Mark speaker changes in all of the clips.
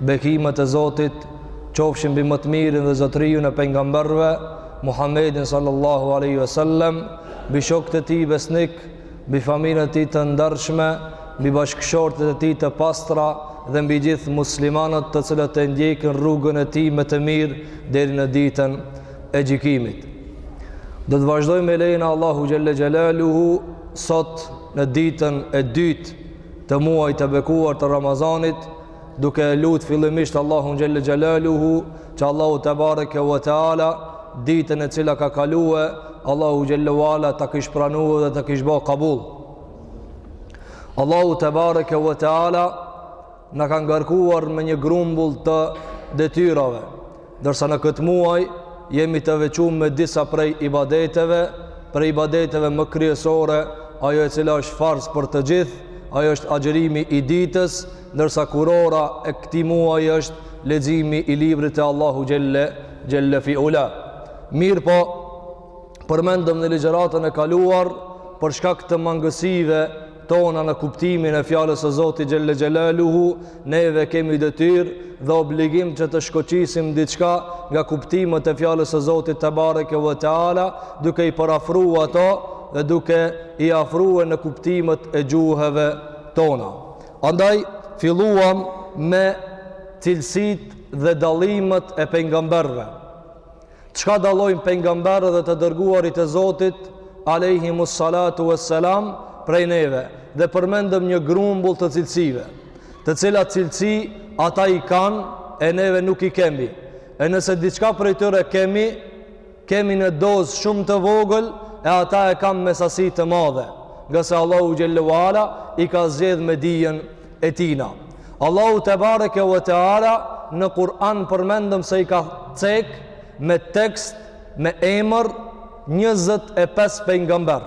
Speaker 1: Bekimet e Zotit qofshin mbi më të mirin dhe zotëriun e pejgamberëve Muhammedin sallallahu alaihi ue sellem, mbi shokët e tij besnik, mbi familjen e tij të ndershme, mbi bashkëshortet e tij të pastra dhe mbi gjithë muslimanët të cilët e ndjekin rrugën e tij me të mirë deri në ditën e gjykimit. Do të vazhdojmë me lejen e Allahu xhelle xhelaluhu sot në ditën e dytë të muajit të bekuar të Ramazanit duke e lut fillimisht Allahun xhelle xhelaluhu, që Allahu tebareke ve teala, ditën e cila ka kalue, Allahu xhelle ve ala ta kish pranue dhe ta kish bo kabul. Allahu tebareke ve teala, na ka ngarkuar me një grumbull të detyrave, Ndërsa në këtë muaj jemi të veçum me disa prej ibadeteve, prej ibadeteve më kryesore, ajo e cila është farz për të gjithë, ajo është agjërimi i ditës, ndërsa kurora e këtij muaji është leximi i librit të Allahu xhelle xhelle fi ula. Mirëpo përmendëm në ligjëratën e kaluar për shkak të mangësive tona në kuptimin e fjalës së Zotit xhelle xhelaluhu, neve kemi detyrë dhe obligim që të shkoqisim diçka nga kuptimet e fjalës së Zotit tebareke ve teala, duke i përafrue ato dhe duke i afrue në kuptimet e gjuhëve tona. Andaj filluam me cilësitë dhe dallimet e pejgamberëve. Çka dallojnë pejgamberët dhe të dërguarit e Zotit alejhimus salatu ves selam prej neve? Dhe përmendëm një grumbull të cilësive, të cilat cilësi ata i kanë e neve nuk i kemi. E nëse diçka prej tyre kemi, kemi në dozë shumë të vogël e ata e kanë me sasi të madhe, ngase Allahu xhelle ve ala i ka zgjedh me dijen e tina. Allahu tebareke ve teala në Kur'an përmendëm se i ka cek me tekst me emër 25 pejgamber.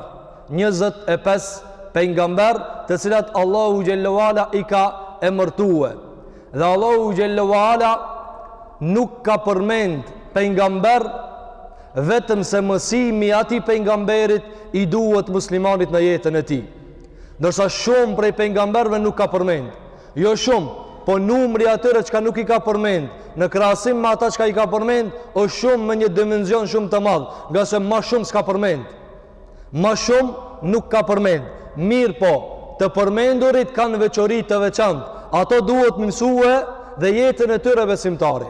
Speaker 1: 25 pejgamber, të cilët Allahu xhelle ve ala i ka emërtue. Dhe Allahu xhelle ve ala nuk ka përmend pejgamber vetëm se mësimi i atij pejgamberit i duhet muslimanit në jetën e tij. Ndërsa shumë prej pejgamberëve nuk ka përmend. Jo shumë, po numri i atyre çka nuk i ka përmend, në krahasim me ata çka i ka përmend, është shumë me një dimension shumë të madh, ngase ma shumë s'ka përmend. Ma shumë nuk ka përmend. Mirëpo, të përmendurit kanë veçori të veçantë. Ato duhet me i mësue dhe jetën e tyre besimtari.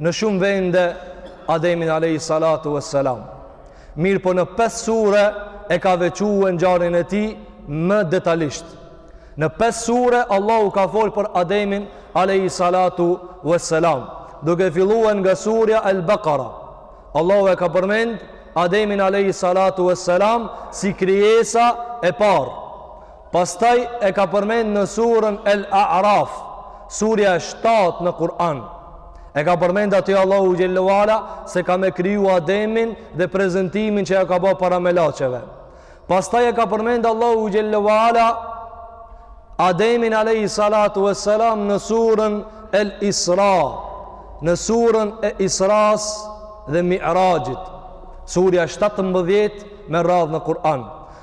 Speaker 1: Në shumë vende Ademin alayhi salatu wassalam. Mirëpo në pesë sure e ka veçu ngjarjen e tij më detajisht. Në pesë sure Allahu ka folë për Ademin alayhi salatu wassalam. Duke fillu nga surja El-Bekara. Allahu e ka përmend Ademin alayhi salatu wassalam si krijesa e parë. Pastaj e ka përmend në surën El A'raf, surja e shtatë në Kur'an. E ka përmend aty Allahu xhallahu ala se ka me kriju Ademin dhe prezantimin që ja ka ba para melaçeve. Pastaj e ka përmend Allahu xhallahu ala Ademin alayhi salatu vesselam në surën El Isra, në surën e Isras dhe Mi'rajit. Surja 17 me radhë në Kur'an.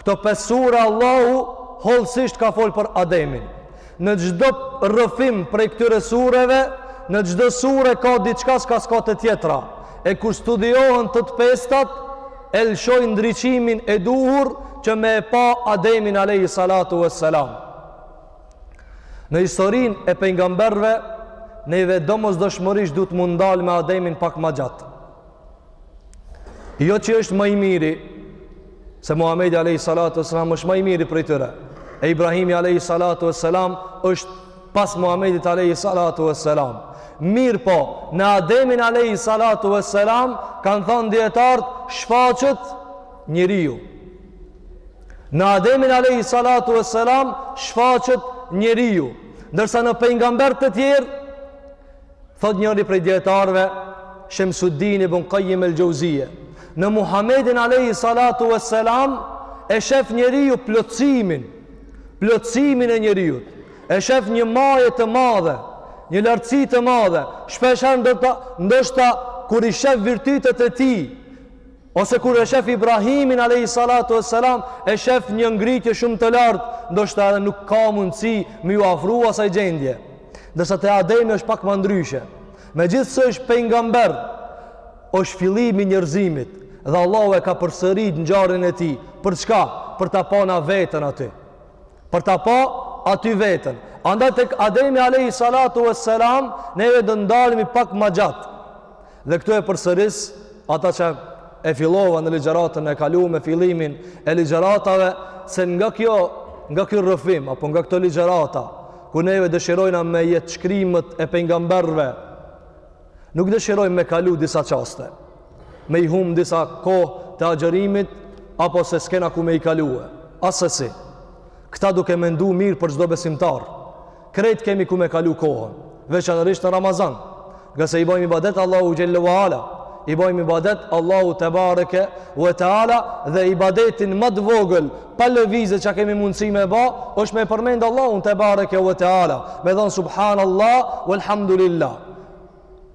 Speaker 1: Këto pesë sure Allahu hollësisht ka folë për Ademin. Në çdo rrëfim prej këtyre sureve, në çdo sure ka diçka çka s'ka te tjetra. E kur studiohen të të pestat, e lëshojnë ndriçimin e duhur që me e pa Ademin alayhi salatu wassalam. Në historinë e pejgamberëve, neve domosdoshmërisht duhet m'u ndal me Ademin pak ma gjatë. Jo që është ma i miri, se Muhamedi alayhi salatu wasalam është ma i miri prej tyre. E Ibrahimi alayhi salatu wasalam është pas Muhamedit alayhi salatu wasalam. Mirëpo, në Ademin alayhi salatu wasalam kanë thanë dijetarët shfaqet njeriu. Në Ademin alayhi salatu wasalam shfaqet njeriu, ndërsa në pejgamberët e tjerë Thotë njëri prej dijetarëve, Shemsuddin ibn Kajjim el-Xhevzije, në Muhammedin alejhi salatu ves selam, e shef njeriu plotësimin, plotësimin e njeriut, e shef një maje të madhe, një lartësi të madhe, shpeshherë ndoshta, ndoshta, kur i shef virtytet e tij, Ose kur e shef Ibrahimin alejhi salatu ves selam, e shef një ngritje shumë të lartë, ndoshta edhe nuk ka mundësi me ju afru asaj gjendje. Ndërsa te Ademi është pak ma ndryshe. Megjithëse është pejgamber, është fillimi i njerëzimit dhe Allahu e ka përsërit ngjarjen e tij. Për çka? Për ta pa na veten aty. Për ta pa aty veten. Andaj tek Ademi alejhi salatu ves selam neve do të ndalemi pak ma gjatë. Dhe këtu e përsëris atë që e fillova në ligjëratën e kaluar me fillimin e ligjëratave se nga kjo nga ky rrëfim apo nga këto ligjërata ku neve dëshirojna me jetëshkrimet e pejgamberëve nuk dëshirojmë me kalu disa çaste me i hum disa kohë të agjërimit apo se s'kena ku me i kalu e assesi këtë duke mendu mirë për çdo besimtar Krejt kemi ku me kalu kohën, veçanërisht në Ramazan. Nga se i bojmë ibadet Allahu Gjelle wa Ala, i bojmë i badet Allahu Tebareke wa Teala dhe ibadetin ma të vogël pa lëvizje që kemi mundësi me ba, është me e përmendë Allahu Tebareke wa Teala, me dhonë Subhanallah, Walhamdulillah.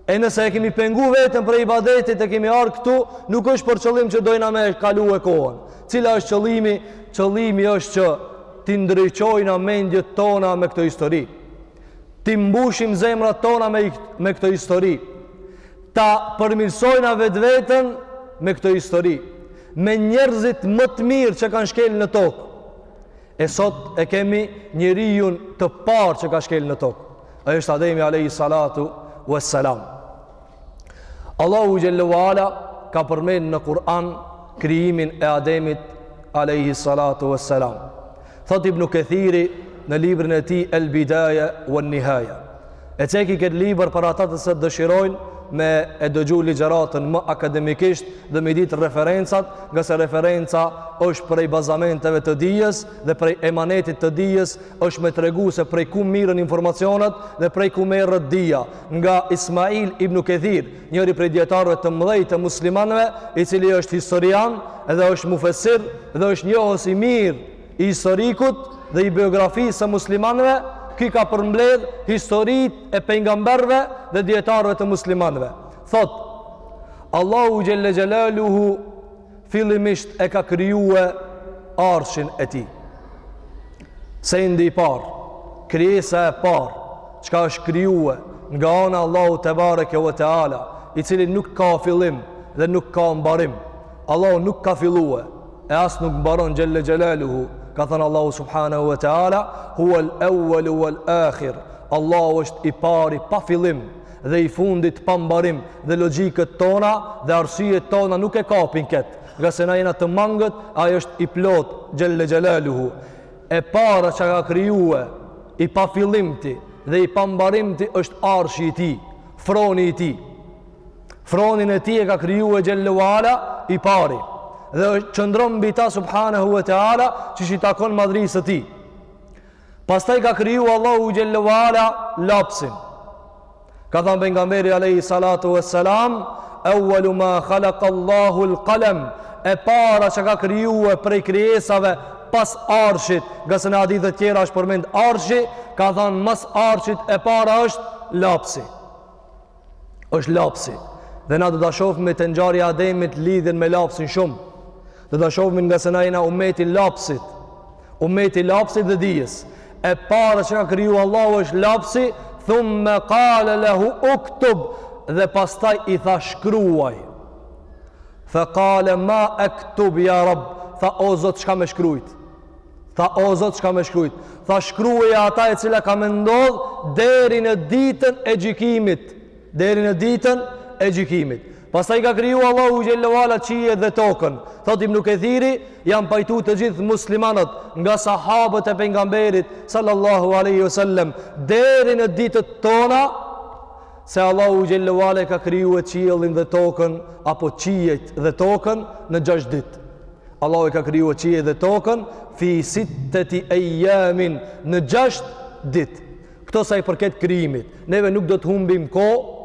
Speaker 1: E nëse e kemi pengu vetën prej ibadetit e kemi ardh këtu, nuk është për qëllim që dojna me e kalue kohën. Cili është qëllimi? Qëllimi është që t'i ndriçojna mendjet tona me këto histori. T'i mbushim zemrat tona me, me këto histori. Ta përmirësojna vetveten me këto histori. Me njerëzit më të mirë që kanë shkel në tokë. E sot e kemi njeriun të parë që ka shkel në tokë. Ai është Ademi alayhi salatu wassalam. Allahu xhelle wa ala ka përmend në Kur'an krijimin e Ademit alayhi salatu wassalam. Thotë Ibn Kethiri në librin e tij El Bidaya wan Nihaya. E ceki këtë libër për ata të cilët dëshirojnë me e dëgju ligjëratën më akademikisht dhe me i ditë referencat, nga se referenca është prej bazamenteve të dijes dhe prej emanetit të dijes është me tregu se prej ku mirren informacionet dhe prej ku merret dija nga Ismail ibn Kethir njëri prej dijetarëve të mdhej të muslimanve i cili është historian edhe është mufesir dhe është njohës i mirë i historikut dhe i biografisë së muslimanve ky ka përmbledh historitë e pejgamberëve dhe dijetarëve të muslimanve thotë Allahu gjelle gjelaluhu fillimisht e ka krijue arshin e tij. Sendi i parë, krijesa e parë, çka është krijue nga ana e Allahut tebareke we teala, i cili nuk ka fillim dhe nuk ka mbarim. Allahu nuk ka fillue, e as nuk mbaron gjelle gjelaluhu, ka thënë Allahu subhanahu we teala, huwel ewelu wel akhir, Allahu është i pari pa fillim dhe i fundit pa mbarim dhe logjikat tona dhe arsyet tona nuk e kapin këtë nga se na jena të mangët ai është i plot gjelle gjelaluhu e para që ka krijue i pafillimti dhe i pambarimti është arshi i tij froni i tij fronin e tij e ka krijue gjelle we ala i pari dhe qëndron mbi ta subhanahu we teala qysh i takon madhërisë së tij Pastaj ka kriju Allahu Gjelle we Ala lapsin. Ka thënë pejgamberi Alejhi Salatu we Selam, eualu ma khalak Allahu l'kalem, e para që ka krijue prej krijesave pas arshit, nga se në hadithet tjera është përmend arshi, ka thënë mas arshit e para është lapsi. është lapsi. Dhe na do ta shofmi te ngjarja e Ademit lidhjen me lapsin shumë. Do ta shofmi ngase na jena umeti i lapsit. Umeti i lapsit dhe dijes. E para që ka kriju Allahu është lapsi, thumme kale lehu uktub dhe pastaj i tha shkruaj. Fe kale ma ektub ja rab, tha o zot çka me shkrujt. Tha, o Zot, çka me shkrujt? Tha, shkruaj ata e cila ka me ndodh deri në ditën e gjykimit. Deri në ditën e gjykimit. Pastaj ka kriju Allahu xhelle ve ala qiejt dhe tokën. Thotë Ibnu Kethiri, janë pajtu të gjithë muslimanët nga sahabët e pejgamberit, sallallahu aleyhi sallem, deri në ditët tona, se Allahu xhelle ve ala ka krijue qiellin dhe tokën, apo qiejt dhe tokën në gjashtë ditë. Allahu i ka krijue qiejt dhe tokën fi sittati ayamin në 6 ditë. Këto sa i përket krijimit. Neve nuk do të humbim kohë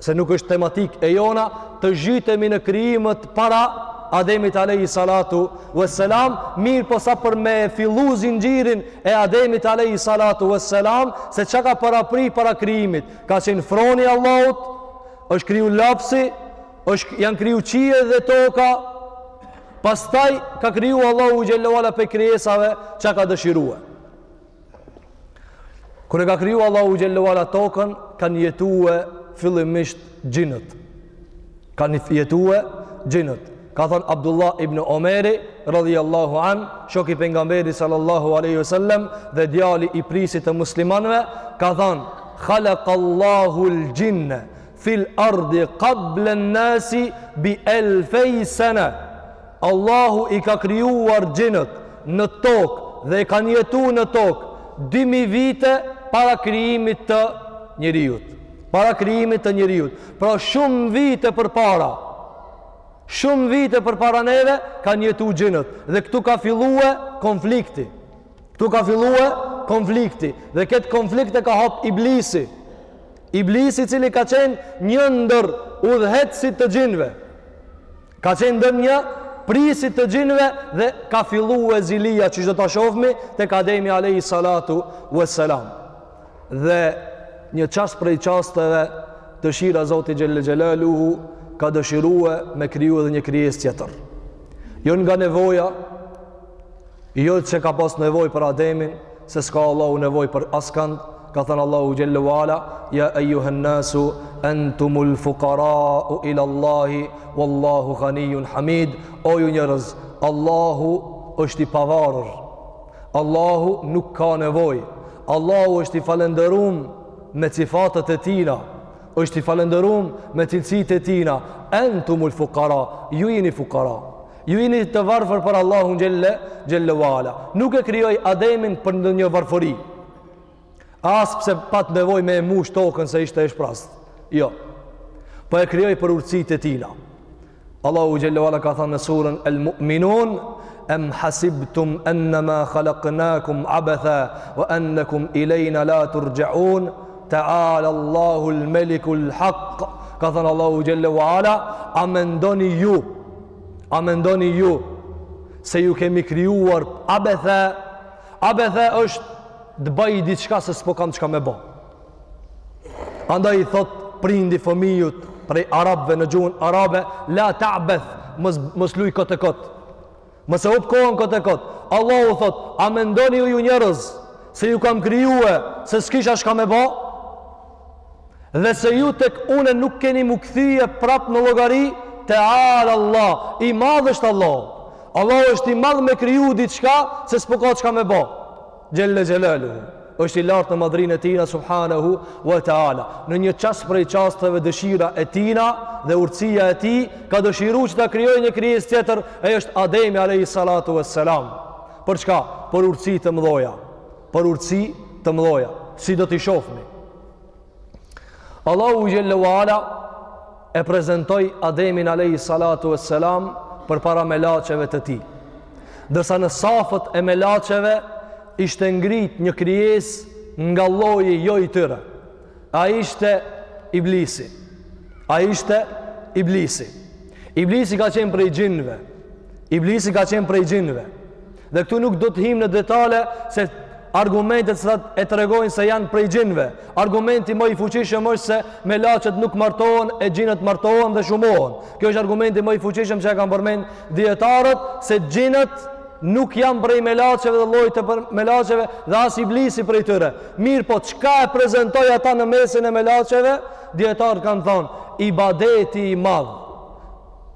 Speaker 1: se nuk është tematikë e jona të zhytemi në krijimet para Ademit alayhi salatu wassalam, mirëpo sa për me fillu zinxhirin e Ademit alayhi salatu wassalam se çka ka parapri para krijimit. Ka qenë froni i Allahut, është kriju lapsi, është janë kriju qiejt dhe toka, pastaj ka kriju Allahu xhelle ve ala prej krijesave çka ka dëshirue. Kur e ka kriju Allahu xhelle ve ala tokën, kanë jetue fillimisht xhinët. Kanë jetue xhinët. Ka thënë Abdullah ibn Omeri, radijallahu anh, shoku i pejgamberit sallallahu aleyhi sallam, dhe djali i prijësit të muslimanve, ka thënë, khalakallahu l-xhinne, fil ardi qablen nasi bi elfej sene Allahu i ka krijuar xhinët në tokë dhe kanë jetu në tokë dy mijë vite para krijimit të njeriut para krijimit të njeriut pra shumë vite përpara shumë vite përpara neve kanë jetu xhinët dhe këtu ka fillue konflikti Këtu ka fillue konflikti dhe këtë konflikt e ka hap iblisi. Iblisi i cili ka qenë një ndër udhëheqësit të xhinëve. Ka qenë ndër një prijësit të xhinëve dhe ka fillue zilia që do ta shofmi tek Ademi Alejhi Salatu ve Selam. Dhe një çast prej çasteve dëshira Zoti Xhelle Xhelaluhu ka dëshirue me kriju edhe një krijesë tjetër. Jo nga nevoja Jo se ka pas nevojë për Ademin, se s'ka Allahu nevojë për askënd, ka thanë Allahu xhelle wa ala, ya ayyuhan nasu antumul fuqara'u ila Allahi wallahu ghaniyun hamid. O ju njerëz, Allahu është i pavarur. Allahu nuk ka nevojë. Allahu është i falënderum me sifatet e tina është i falënderum me cilësitë e tina antumul fuqara ju jini fuqara Ju jini të varfër për Allahun xhelle, xhelle wa ala. Nuk e krijoi Ademin për ndonjë varfëri. As pse pat nevojë me e mush tokën se ishte e shprazt. Jo. Po e krijoi për urtësitë e tina. Allahu xhelle wa ala ka thanë në surën El Mu'minun, em hasibtum ennema khalaknakum abetha, wa ennekum ilejna la turxha'un, teala Allahu l'meliku l'haq, ka thanë Allahu xhelle wa ala, a mendoni ju, A mendoni ju se ju kemi krijuar abethe? Abethe është të bëj diçka se s'po kam çka me bo. Andaj i thotë prindi fëmijut prej arabëve në gjuhën arabe, la ta'beth, mos mos luj kot e kot. Mos e hup kohën kot e kot. Allahu thotë, a mendoni ju njerëz se ju kam kriju se s'kisha çka më bë? Dhe se ju tek unë nuk keni m'u kthy prapë në llogari, Teala Allah, i madh është Allahu. Allahu është i madh me kriju diçka se s'po ka çka me ba. Xhelle xhelaluhu. Është i lartë në madhërinë e tina, subhanahu wa taala. Në një çast prej çasteve dëshira e tina dhe urtësia e tij ka dëshiru që ta krijojë një krijesë tjetër, ai është Ademi alayhi salatu wassalam. Për çka? Për urtësi të mëdhoja. për urtësi të mëdhoja, si do t'i shofmi. Allahu xhelle wa ala e prezentoi Ademin alayhi salatu wassalam përpara melaqeve të tij. Ndërsa në safet e melaqeve ishte ngrit një krijesë nga lloji jo i tyre. Ai ishte Iblisi. Ai ishte Iblisi. Iblisi ka qenë prej xhinve. Iblisi ka qenë prej xhinve. Dhe këtu nuk do të hijmë në detale te argumentet që e tregojnë se janë prej xhinve. Argumenti më i fuqishëm është se melaqet nuk martohen e xhinët martohen dhe shumohen. Kjo është argumenti më i fuqishëm që e kanë përmend dijetarët se xhinët nuk janë prej melaqeve dhe llojit të melaqeve dhe as Iblisi prej tyre. Mirëpo, çka e prezentoi ata në mesin e melaqeve? Dijetarët kanë thonë, ibadeti i madh.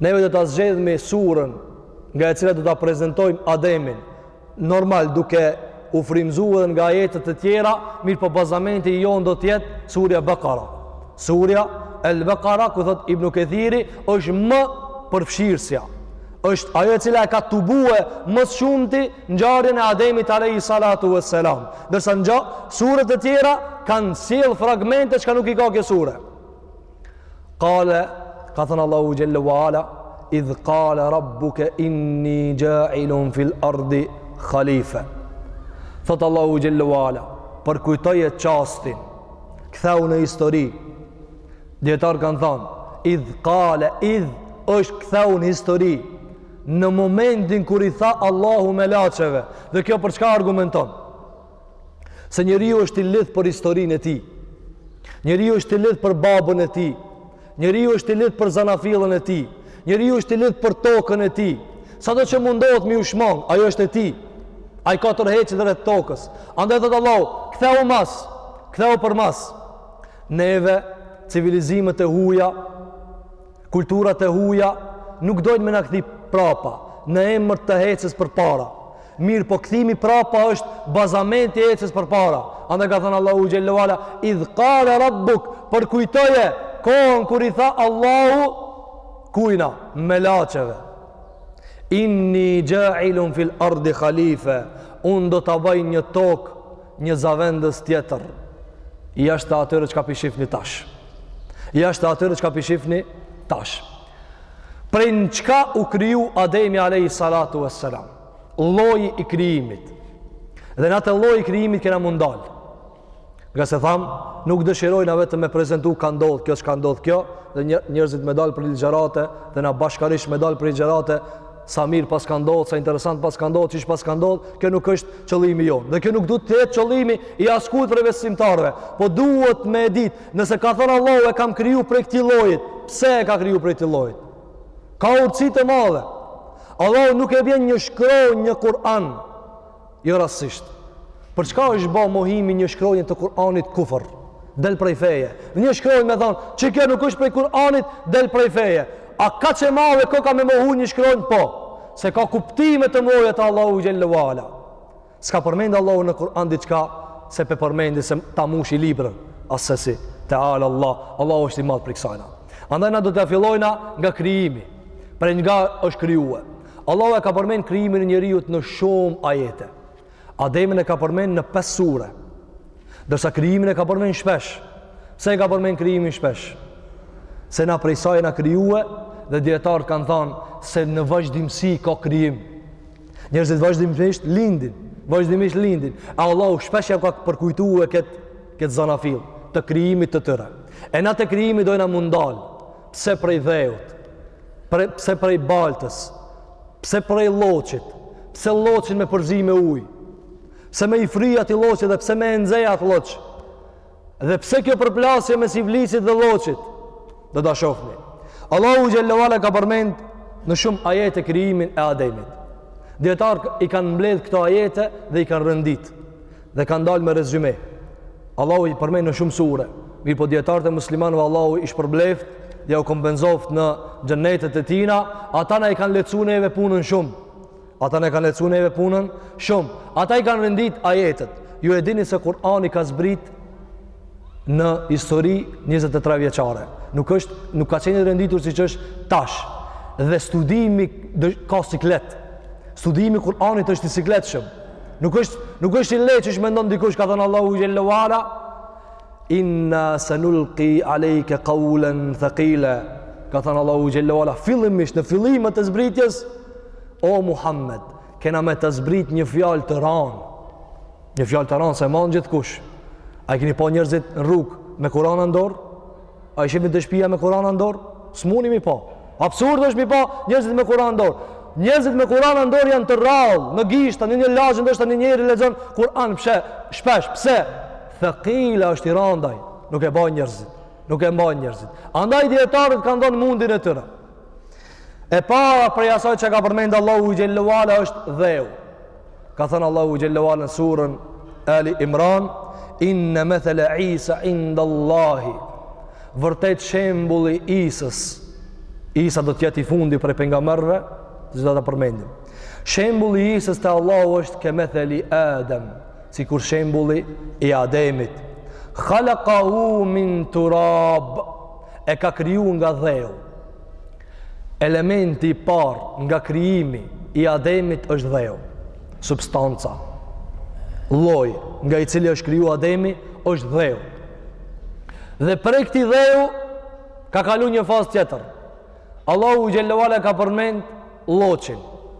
Speaker 1: Neve do ta zgjedhim surën nga e cila do ta prezentojmë Ademin. Normal duke u frimzu edhe nga ajetet e tjera, mirëpo bazamenti i jonë do të jetë surja Bekara. Surja El Bekara, ku thotë Ibnu Kethiri, është më përfshirësja. është ajo e cila e ka tubue më së shumti ngjarjen e Ademit alejhi salatu ve selam. Ndërsa ngjarje, suret e tjera kanë sjellë fragmente çka nuk i ka kjo sure. Kale, ka thënë Allahu xhelle ve ala, idh kale rabbuke inni xhailun fil ardi khalife. Thotë Allahu xhelle ve ala, përkujtoje çastin, ktheu në histori, dijetarët kanë thënë, idh kale, idh është ktheu në histori, në momentin kur i tha Allahu melaqeve, dhe kjo për çka argumenton? se njeriu është i lidh për historinë e tij. Njeriu është i lidh për babën e tij. Njeriu është i lidh për zanafillën e tij. Njeriu është i lidh për tokën e tij. Sado që mundohet mi u shmang, ajo është e tij. Ai ka tërheqje drejt tokës. Andaj thotë Allahu, ktheu mas, ktheu përmas. Neve civilizimet e huaja, kulturat e huaja nuk dojnë me na kthy prapa në emër të ecjes përpara. Mirëpo kthimi prapa është bazamenti i ecjes përpara. Andaj ka thënë Allahu xhelle ve ala, "Idh qala rabbuk", përkujtoje kohën kur i tha Allahu kujna melaqeve. Inni ja'ilun fil ardi khalife, unë do ta bëj në tokë, një zavendës tjetër. Jashta atyre çka p'i shifni tash. Jashta atyre çka p'i shifni tash. Prej në çka u kriju Ademi alejhi salatu ve selam. Lloji i krijimit. Dhe na te lloji i krijimit kena m'u ndal. Ngase thamë, nuk dëshirojna vetëm me prezentu ka ndodhë kjo, ka ndodhë kjo, dhe njerëzit me dalë prej ligjërate, dhe na bashkarisht me dalë prej ligjërate, sa mirë paska ndodhë, sa interesant paska ndodhë, qysh paska ndodhë, kjo nuk është qëllimi jonë. Dhe kjo nuk duhet të jetë qëllimi i askujt prej besimtarëve, po duhet me e ditë, Nëse ka thënë Allahu e kam kriju prej këtij llojit, pse e ka kriju prej këtij llojit? Ka urtësi të madhe. Allahu nuk e vjen një shkronjë në Kur'an. Jo rastësisht. Për çka është ba mohimi një shkronjë të Kur'anit kufër? Del prej feje. Një shkronjë më thon, "Çi kjo nuk është prej Kur'anit, del prej feje." A kaq e madhe koka me mohu një shkronjë? Po, se ka kuptime të mëdha te Allahu xhelle ve ala. S'ka përmend Allahu në Kur'an diçka se po e përmend se ta mushë librën. Asesi, teala Allah, Allahu është i madh prej kësajna. Andaj na do të fillojna nga krijimi, prej nga është krijuar. Allahu e ka përmend krijimin e njeriut në shumë ajete. Ademin e ka përmend në pesë sure. Ndërsa krijimin e ka përmend shpesh. Pse e ka përmend krijimin shpesh? Se na prej saj jena krijuar dhe dijetarët kanë thanë se në vazhdimësi ka krijim. Njerëzit vazhdimisht lindin, vazhdimisht lindin. E Allahu shpesh ua ka përkujtuar këtë këtë zanafill të krijimit të tyre. E na te krijimi dojna m'u ndal. Pse prej dheut? Pre, pse prej baltës? Pse prej lloçit? Pse lloçin me përzi me ujë? Pse me i fri atë lloçi dhe pse me e nxe atë lloç? Dhe pse kjo përplasje mes Iblisit dhe lloçit? Do ta shohni. Allahu xhel-le ue ala ka përmend në shumë ajete krijimin e Ademit. Dijetarët i kanë mbledh këto ajete dhe i kanë rendit dhe kanë dalë me rezyme. Allahu i përmend në shumë sure. Mirëpo dijetarët e muslimanëve Allahu i shpërbleft dhe ua kompenzoftë në xhenetet e tina, ata na i kanë lehtësu neve punën shumë. Ata na e kanë lehtësu neve punën shumë. Ata i kanë rendit ajetet. Ju e dini se Kur'ani ka zbrit në histori 23 vjeçare. Nuk, është, nuk ka qenë i renditur siç është tash. Dhe studimi ka siklet. Studimi i Kur'anit është i sikletshëm. Nuk është, nuk është i lehtë siç mendon dikush ka thënë Allahu xhel-le ue ala Inna sanulqi alayka qawlan thaqila. Ka thënë Allahu xhel-le ue ala fillimisht në fillimet e zbritjes o Muhammed, kena me ta zbrit një fjalë të ran. Një fjalë të ran s'e man gjithkush. A i keni pa njerëzit në rrugë me Kur'an në dorë? A i shehni te shpia me Kur'an në dorë? S'muni mi pa. Absurd është mi pa njerëzit me Kur'an në dorë. Njerëzit me Kur'an në dorë janë të rrallë, në gishta, në një lagje ndoshta një njeri lexon Kur'an pse? Shpesh, pse? Thaqila është i rand ai, nuk e bajnë njerëzit, nuk e mbajnë njerëzit. Andaj dijetarët kanë dhënë mundin e tyre. E para prej asaj që ka përmend Allahu xhel-le ue ala është dheu. Ka thënë Allahu xhel-le ue ala në surën Ali Imran, inne methele Isa indallahi, vërtet shembulli i Isës, Isa do të jetë i fundi prej pejgamberëve që do ta përmendim. Shembulli i Isës te Allahu është kemetheli Adem, sikur shembulli i Ademit. Khalakahu min turab, e ka kriju nga dheu. Elementi i parë nga krijimi i Ademit është dheu. Substanca, lloji nga i cili është kriju Ademi është dheu. Dhe prej këtij dheu ka kalu një fazë tjetër. Allahu xhel-le ue ala ka përmend lloçin.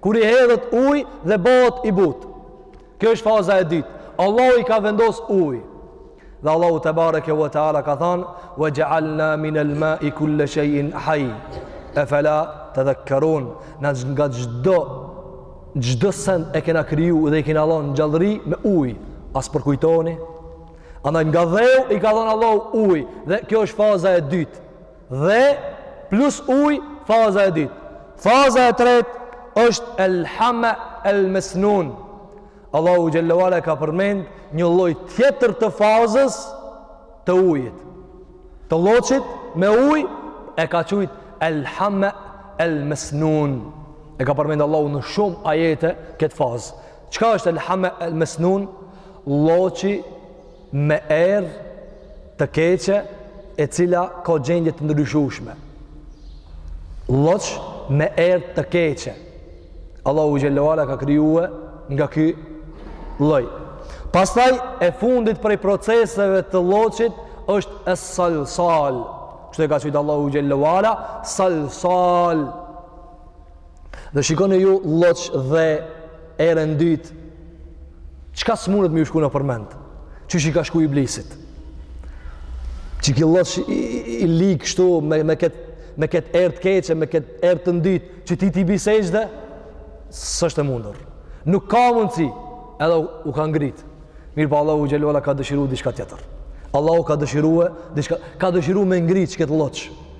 Speaker 1: Kur i hedhet ujë dhe bohet i butë. Kjo është faza e dytë. Allahu i ka vendosë ujë. Dhe Allahu tebareke ve teala ka thanë, ve xhealna minel mai kul-le shejin haj, efela tedhekkerun, na nga çdo, çdo send e kena kriju dhe i kena lon në gjallëri me ujë, a s'përkujtoni, andaj nga dheu i ka dhanë Allahu ujë, dhe kjo është faza e dytë, Dhe plus ujë faza e dytë. Faza e tretë është el hame el mesnun. Allahu xhel-le ve ala ka përmend një lloj tjetër të fazës të ujit. Të lloçit me ujë e ka qujt el hame el mesnun. E ka përmend Allahu në shumë ajete këtë fazë. Çka është el hame el mesnun? Lloçi me erë të keqe e cila ka gjendje të ndryshueshme. Lloç me erë të keqe. Allahu xhel-le ve ala ka krijue nga ky lloj. Pastaj e fundit prej proceseve të lloçit është es-salsal. Kështu e ka qujt Allahu xhel-le ve ala, salsal. Dhe shikoni ju lloç dhe erë e ndytë çka mun't me ju shku nëpër mend. Qysh i ka shku iblisit. Që ky lloç i, i, i lig kështu me me kët me kët erë të keqe, me kët erë të ndytë, që t'i, t'i bi sexhde s'është e mundur. Nuk ka mundsi, edhe u, u ka ngrit. Mirëpo Allahu xhel-le ve ala ka dëshiru diçka tjetër. Allahu ka dëshiru e, diçka, ka dëshiru me ngrit qët lloç.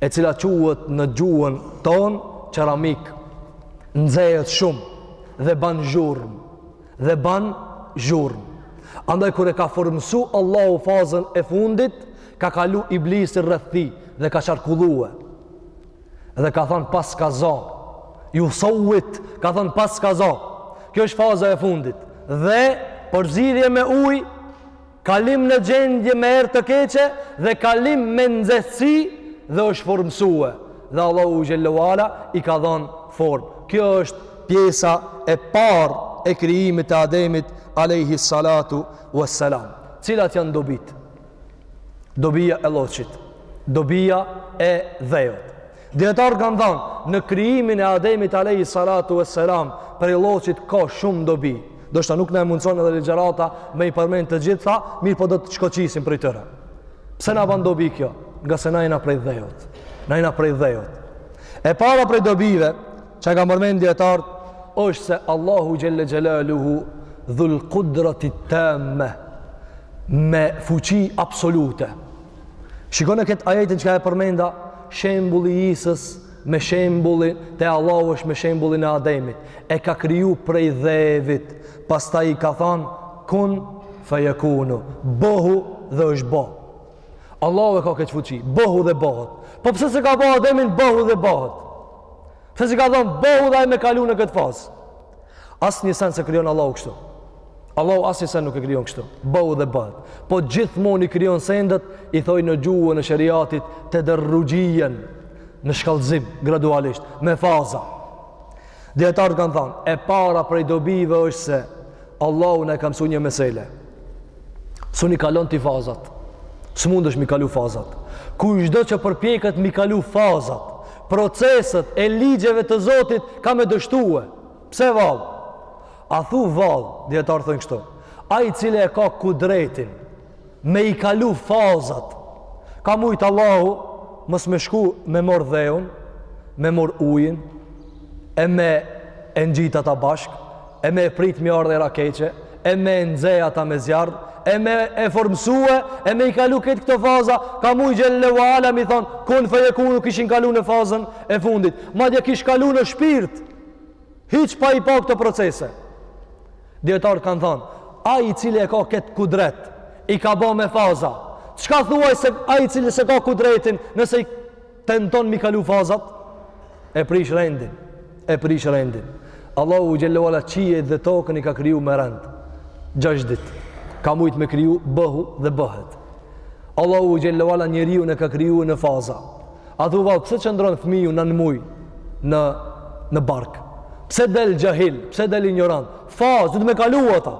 Speaker 1: e cila quhet në gjuhën tonë qeramikë nxehet shumë dhe ban zhurmë dhe ban zhurmë andaj kur e ka formësu Allahu fazën e fundit ka kalu iblisi rreth tij dhe ka qarkullue dhe ka thënë pas ka za ju sawit ka thënë pas ka za kjo është faza e fundit dhe përzirje me ujë Kalim në gjendje me erë të keqe dhe kalim me nxehtësi dhe është formësue. Dhe Allahu xhel-le ve ala i ka dhonë formë. Kjo është pjesa e parë e krijimit të Ademit alejhi salatu vesselam. Cilat janë dobitë? Dobia e lloçit, dobia e dheut. Dijetarët kanë thënë, në krijimin e Ademit alejhi salatu vesselam, prej lloçit ka shumë dobi. Ndoshta nuk na e mundëson edhe ligjërata me i përmend të gjitha, mirëpo do të shkoqisim prej tyre. Pse na ban dobi kjo? Ngase na jena prej dheut. Na jena prej dheut. E para prej dobive, që kanë përmend dijetarët, është se Allahu xhel-le xhelaluhu dhul kudretit tamme me fuqi absolute. Shikone këtë ajetin çka e përmenda, shembulli i Isës me shembullin te Allahu është me shembullin e Ademit. E ka kriju prej dhevit, pastaj i ka thanë, kun fejekunu, bohu dhe është bo. Allahu e ka këtë fuqi, bohu dhe bohet. Po pse s'e ka bo Ademin, bohu dhe bohet. Pse s'i ka thonë, bohu dhe ai me kalu në këtë fazë. Asnjë sen s'e krijon Allahu kështu. Allahu asnjë sen nuk e krijon kështu. Bëhu dhe bëhet. Po gjithmonë i krijon sendet, i thojnë në gjuhën e sheriatit tederruxhijen në shkallzim gradualisht, me faza. Dijetarët kanë thanë, e para prej dobive është se Allahu na e ka msu një mesele. S'un i kalon ti fazat. S'mundesh ti m'i kalu fazat. Kushdo që përpjeket m'i kalu fazat. Proceset e ligjeve të Zotit ka me dështue. Pse vallë? A thu vallë, dijetarët thojnë kështu, ai i cili e ka kudretin me i kalu fazat, ka mujtë Allahu mos me shku me mor dheun, me mor ujin, e me e ngjit ata bashkë, e me e prit me ardh era e keqe, e me e nxe ata me zjarr, e me e formësue, e me i kalu këtë këto faza, ka mujt xhelle ue ala, m'i thonë, kun fejekunu kishin kalu në fazën e fundit, madje kish kalu në shpirt, hiç pa i pa këto procese. Dijetarët kanë thonë, ai i cili e ka këtë kudret, i ka ba me faza, çka thuaj se ai i cili s'e ka kudretin, nëse i tenton m'i kalu fazat e prish rendin e prish rendin Allahu xhelle ue ala qiejt dhe tokën i ka kriju me rend 6 dit ka mujt me kriju bëhu dhe bëhet Allahu xhelle ue ala njeriun e ka kriju në faza a thu vallë pse qëndron fëmiju nanë muj në në bark pse del xhahil pse del injorant Fazë, duhet me kalu ata.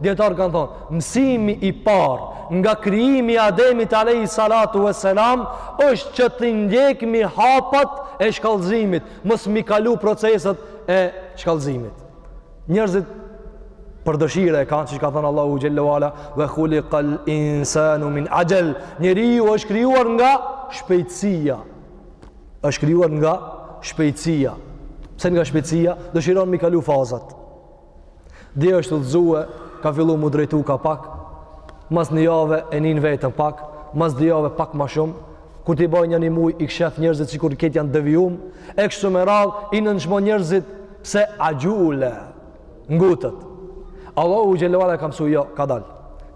Speaker 1: Dijetarët kanë thonë, mësimi i parë nga krijimi i Ademit alejhi salatu ue selam është që t'i ndjekmi hapat e shkallzimit, mos m'i kalu proceset e shkallzimit. Njerëzit për dëshire e kanë, që që ka thonë Allahu xhelle ue ala, ve hulikal insanu min axhel, njeriu është krijuar nga shpejtësia, është krijuar nga shpejtësia. Pse nga shpejtësia? Dëshiron m'i kalu fazat. Dje është udhëzue, ka fillu m'u drejtu ka pak, mas një jave e nin veten pak, mas dy jave pak ma shumë, kur t'i bajn nja një muj, i shef njerëzit sikur krejt janë devijum, e kështu me radhë, i nënçmon njerëzit, pse axhule, Ngutët. Allahu xhelle ue ala na ka mësu jo, ka dal.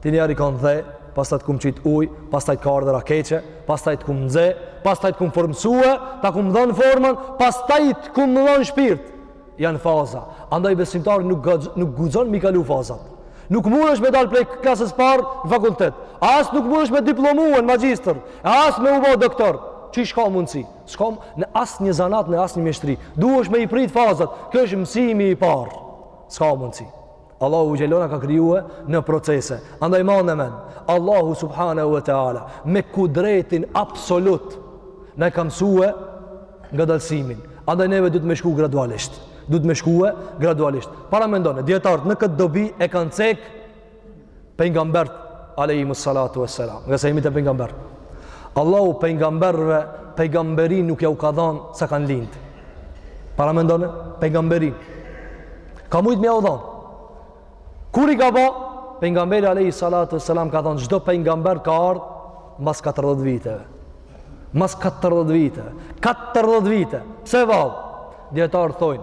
Speaker 1: Ti njeri ke kon dhe, pastaj të kum qit uj, pastaj të ka ardh era e keqe, pastaj të kum nxe, pastaj të kum formësue, ta kum dhan formën, pastaj të kum dhan shpirt. Janë faza. Andaj besimtari nuk, nuk guxon me i kalu fazat. Nuk mundesh me dal prej klasës parë në fakultet. As nuk mundesh me diplomue n'magjistër. As me u bo doktor. Qysh ka mundësi? S'ka në asnjë zanat, në asnjë mjeshtri. Duhesh me i prit fazat. Ky është mësimi i parë. S'ka mundësi. Allahu xhelle ue ala ka krijue në procese. Andaj mbane men. Allahu Subhanehu e Teala me kudretin absolut na e ka mësue ngadalësimin. Andaj neve duhet me shku gradualisht. Duhet me shku gradualisht. Paramendone, dijetarët në këtë dobi e kanë cekë pejgamberët alejhimus salatu wassalam ngase jemi te pejgamber Allahu pejgamberve pejgamberinë nuk jau ka dhon sa kanë lind paramendone pejgamberinë ka mujt me jau dhon kur i ka ba pejgamberi alaihi salatu wassalam ka thon çdo pejgamber ka ardh mbas 40 viteve mbas 40 viteve 40 vite pse vallë dijetarët thonë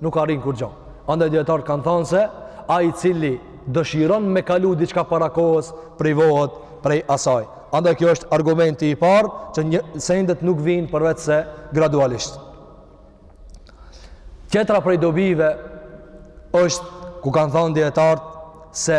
Speaker 1: nuk arrin kurrë gjo. Andaj dijetarët kanë thanë se ai i cili dëshiron me kalu diçka para kohës, privohet prej asaj. Andaj ky është argumenti i parë që një sendet nuk vijnë përveç se gradualisht. Tjetra prej dobive është ku kanë thanë dijetarët se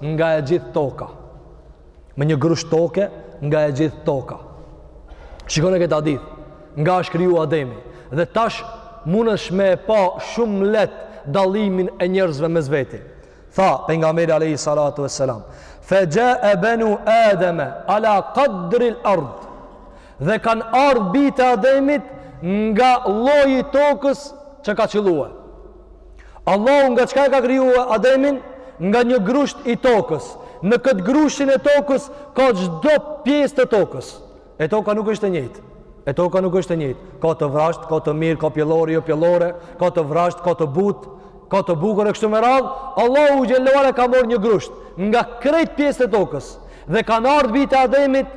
Speaker 1: nga e gjithë toka. Me një grusht toke nga e gjithë toka. Shikone këtë hadith, nga është kriju Ademi. Dhe tash mundesh me e pa shumë leht dallimin e njerëzve mes veti. Tha, pejgamberi alejhi salatu ve selam, fe xhae benu Ademe ala kadril ard. Dhe kanë ardhë bijtë e Ademit nga lloji i tokës që ka qëllue. Allahu nga çka e ka krijue Ademin? Nga një grusht i tokës. Në këtë grushtin e tokës ka çdo pjesë të tokës. E toka nuk është e njëjtë. E toka nuk është e njëjtë. Ka të vrashtë, ka të mirë, ka pjellore, jo pjellore, ka të vrashtë, ka të butë, ka të bukur e kështu me radhë. Allahu xhelle ue ala ka marrë një grusht nga krejt pjesët e tokës. Dhe kanë ardh bijtë e Ademit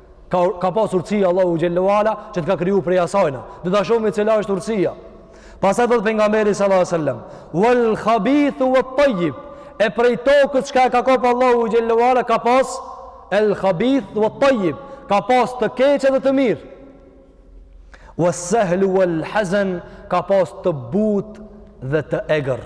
Speaker 1: ka ka pas urtësi Allahu xhallahu ala që të ka kriju prej asajna. Do ta shohim cila është urtësia. Pastaj thot pejgamberi sallallahu alajhi wasallam, "Wal khabithu wat tayyib." E prej tokës çka e ka kap Allahu xhallahu ala ka pas el khabith wat tayyib, ka pas të keqe dhe të mirë. Was sahlu wal hazan ka pas të butë dhe të egër.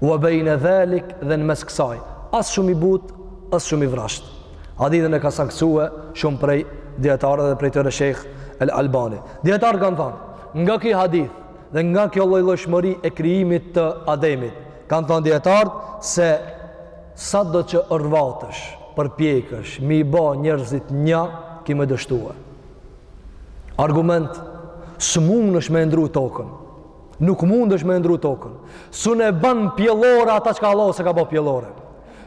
Speaker 1: Wa bayna dhalik dhe në mes kësaj, as shumë i butë, as shumë i vrashtë. Hadithin e ka saktësue shumë prej dijetarëve dhe prej tyre Sheikh El Albani. Dijetarët kanë thanë, nga ky hadith dhe nga kjo llojllojshmëri e krijimit të Ademit, kanë thanë dijetarët se sado që orvatesh, përpjekesh, me i ba njerëzit nja, ki me dështue. Argument, s'mundesh me ndrru tokën. Nuk mundesh me ndrru tokën. S'un e ban pjellore ata çka Allahu s'e ka bo pjellore.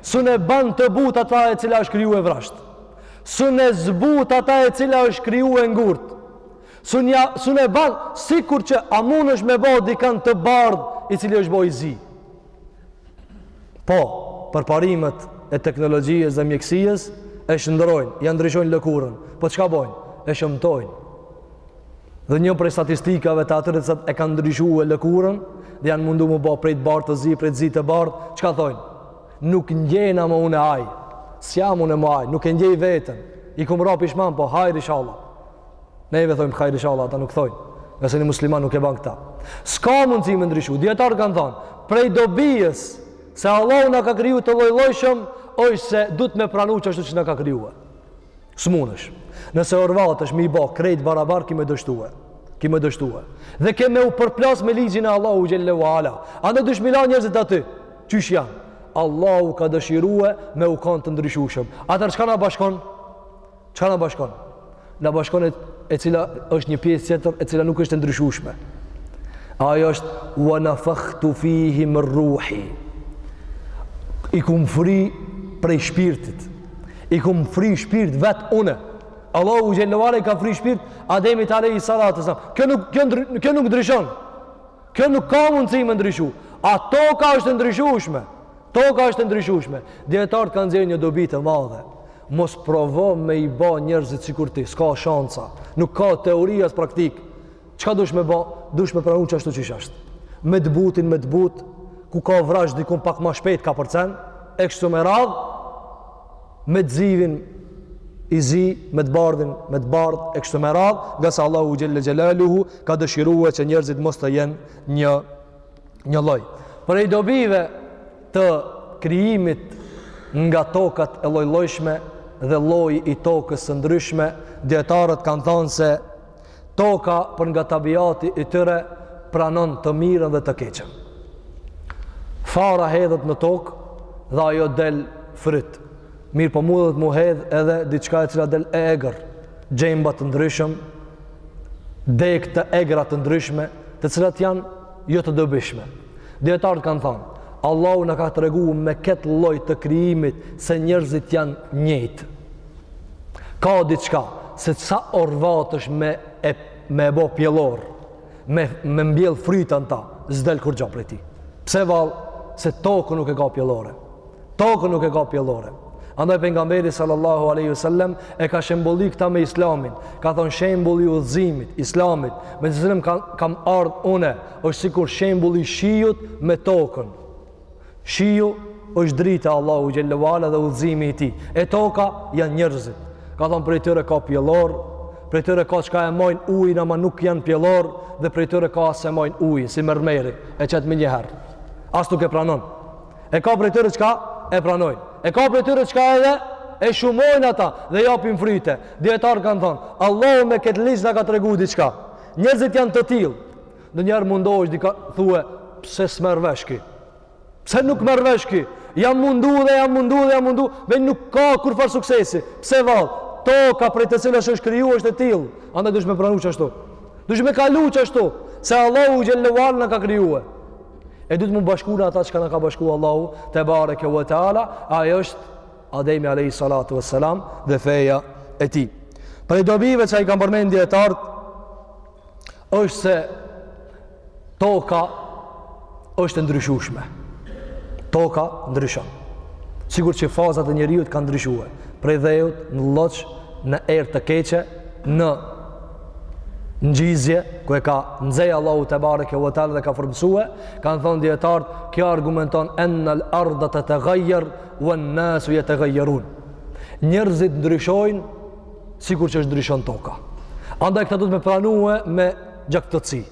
Speaker 1: S'un e ban të butë ata e cila është kriju e vrashtë. S'un e zbut ata e cila është kriju e ngurtë. S'un, s'un e ban, sikur që a mundesh me bo dikan të bardhë i cili është bo i zi. Po, përparimet e teknologjisë dhe mjekësisë e shndërrojnë, ia ndryshojnë lëkurën. Po çka bojnë? E shëmtojnë. Dhe një prej statistikave të atyre që e kanë ndryshue lëkurën dhe janë mundu me u bo prej të bardhë të zi, prej të zi të bardhë, çka thojnë? Nuk ndjena më unë aj. S'jam unë më aj, nuk e ndjej veten. I kum ra pishman, po hajr inshallah. Ne jemi thojmë hajr inshallah, ata nuk thojnë. Ngase një musliman nuk e ban këta. S'ka mundësi me ndryshu. Dijetarët kanë thonë, prej dobisë, se Allahu na ka kriju të llojllojshëm, është se duhet me pranu qashtu që na ka krijue. S'mundesh. Nëse orvatesh me i ba krejt barabar, ki me dështue. Ki me dështue. Dhe ke me u përplas me ligjin e Allahut xhelle wa ala. A do dëshmi, ja njerëzit aty. Qysh janë? Allahu ka dëshirue me u kanë të ndryshueshëm. Atëherë, çka na bashkon? Çka na bashkon? Na bashkon e, e cila është një pjesë tjetër e cila nuk është e ndryshueshme. Ajo është wa nafakhtu fihi min ruhi. I kum fri prej shpirtit. I kum fri shpirt vetë unë. Allahu xhelle wa ala i ka fri shpirt Ademit alayhi salatu sallam. Kjo nuk kjo, kjo nuk ndryshon. Kjo nuk ka mundësi me ndryshu. A toka është e ndryshueshme? Toka është e ndryshueshme. Dijetarët kanë nxjerrë një dobi të madhe. Mos provo me i ba njerëzit sikur ti, s'ka shansa. Nuk ka teori as praktikë. Çka dush me ba? Dush me pranu qashtu qysh asht. Me të butin, me të butë, ku ka vrash dikun pak ma shpejt ka përcen, e kështu me radhë, me të zivin i zi, me të bardhin, me të bardh, e kështu me radhë, ngase Allahu xhelle xhelaluhu ka dëshirue që njerëzit mos të jenë një një lloj. Prej dobive të krijimit nga tokat e lloj-llojshme dhe lloji i tokës së ndryshme, dijetarët kanë thanë se toka për nga tabiati i tyre pranon të mirën dhe të keqen. Fara hedhet në tokë dhe ajo del fryt. Mirëpo mundet m'u hedh edhe diçka e cila del e egër, gjemba të ndryshëm, degë të egra të ndryshme, të cilat janë jo të dobishme. Dijetarët kanë thanë, Allahu na ka tregu me ket lloj të krijimit se njerëzit janë njëjtë. Ka diçka që sa orvatesh me e me e bo pjellor, me me mbjell fryte n'ta, s'del kurgjo prej tij. Pse vallë se tokën nuk e ka pjellore. Tokën nuk e ka pjellore. Andaj Pejgamberi sallallahu alejhi ve selem e ka shembulli këta me islamin. Ka thonë shembulli i udhëzimit, islamit, me të cilin kam, kam ardhë une, është sikur shembulli i shiut me tokën. Shiu është drita e Allahut xhel-le ve ala dhe udhëzimi i tij. E toka janë njerëzit. Ka thonë prej tyre ka pjellor, prej tyre ka çka e majnë ujin ama nuk janë pjellor dhe prej tyre ka as s'e majnë ujin, si mermeri, e qet menjëherë. As nuk e pranon. E ka prej tyre çka e pranojnë. E ka prej tyre çka edhe e shumojnë ata dhe japin fryte. Dijetarët kanë thonë, Allahu me ket ligj na ka tregu diçka. Njerëzit janë të tillë. Ndonjëherë mundohesh dikë thue, pse s'merr vesh ky? Pse nuk merr vesh ky? Jam mundu dhe jam mundu dhe jam mundu, dhe nuk ka kurrfarë suksesi. Pse vallë? Toka prej së cilës është kriju është e tillë. Andaj duhesh me pranu qashtu. Duhesh me kalu qashtu. Se Allahu xhel-le ve ala na ka krijue. E duhet m'u bashku në ata çka na ka bashku Allahu tebareke ve teala, ai është Ademi alejhi salatu ve selam dhe feja e tij. Prej dobive që i kanë përmend dijetarët, është se toka është e ndryshushme. Toka ndryshon. Sikur që fazat e njeriut kanë ndryshue. Prej dheut, në lloç, në erë të keqe, në ngjizje ku e ka nxej Allahu tebareke ue teala dhe ka formësue kanë thonë dijetarët kjo argumenton en-nel erda tetegajjer uen-nasu jetegajjerun njerëzit ndryshojnë sikur që është ndryshon toka andaj këta duhet me pranue me gjakftohtësi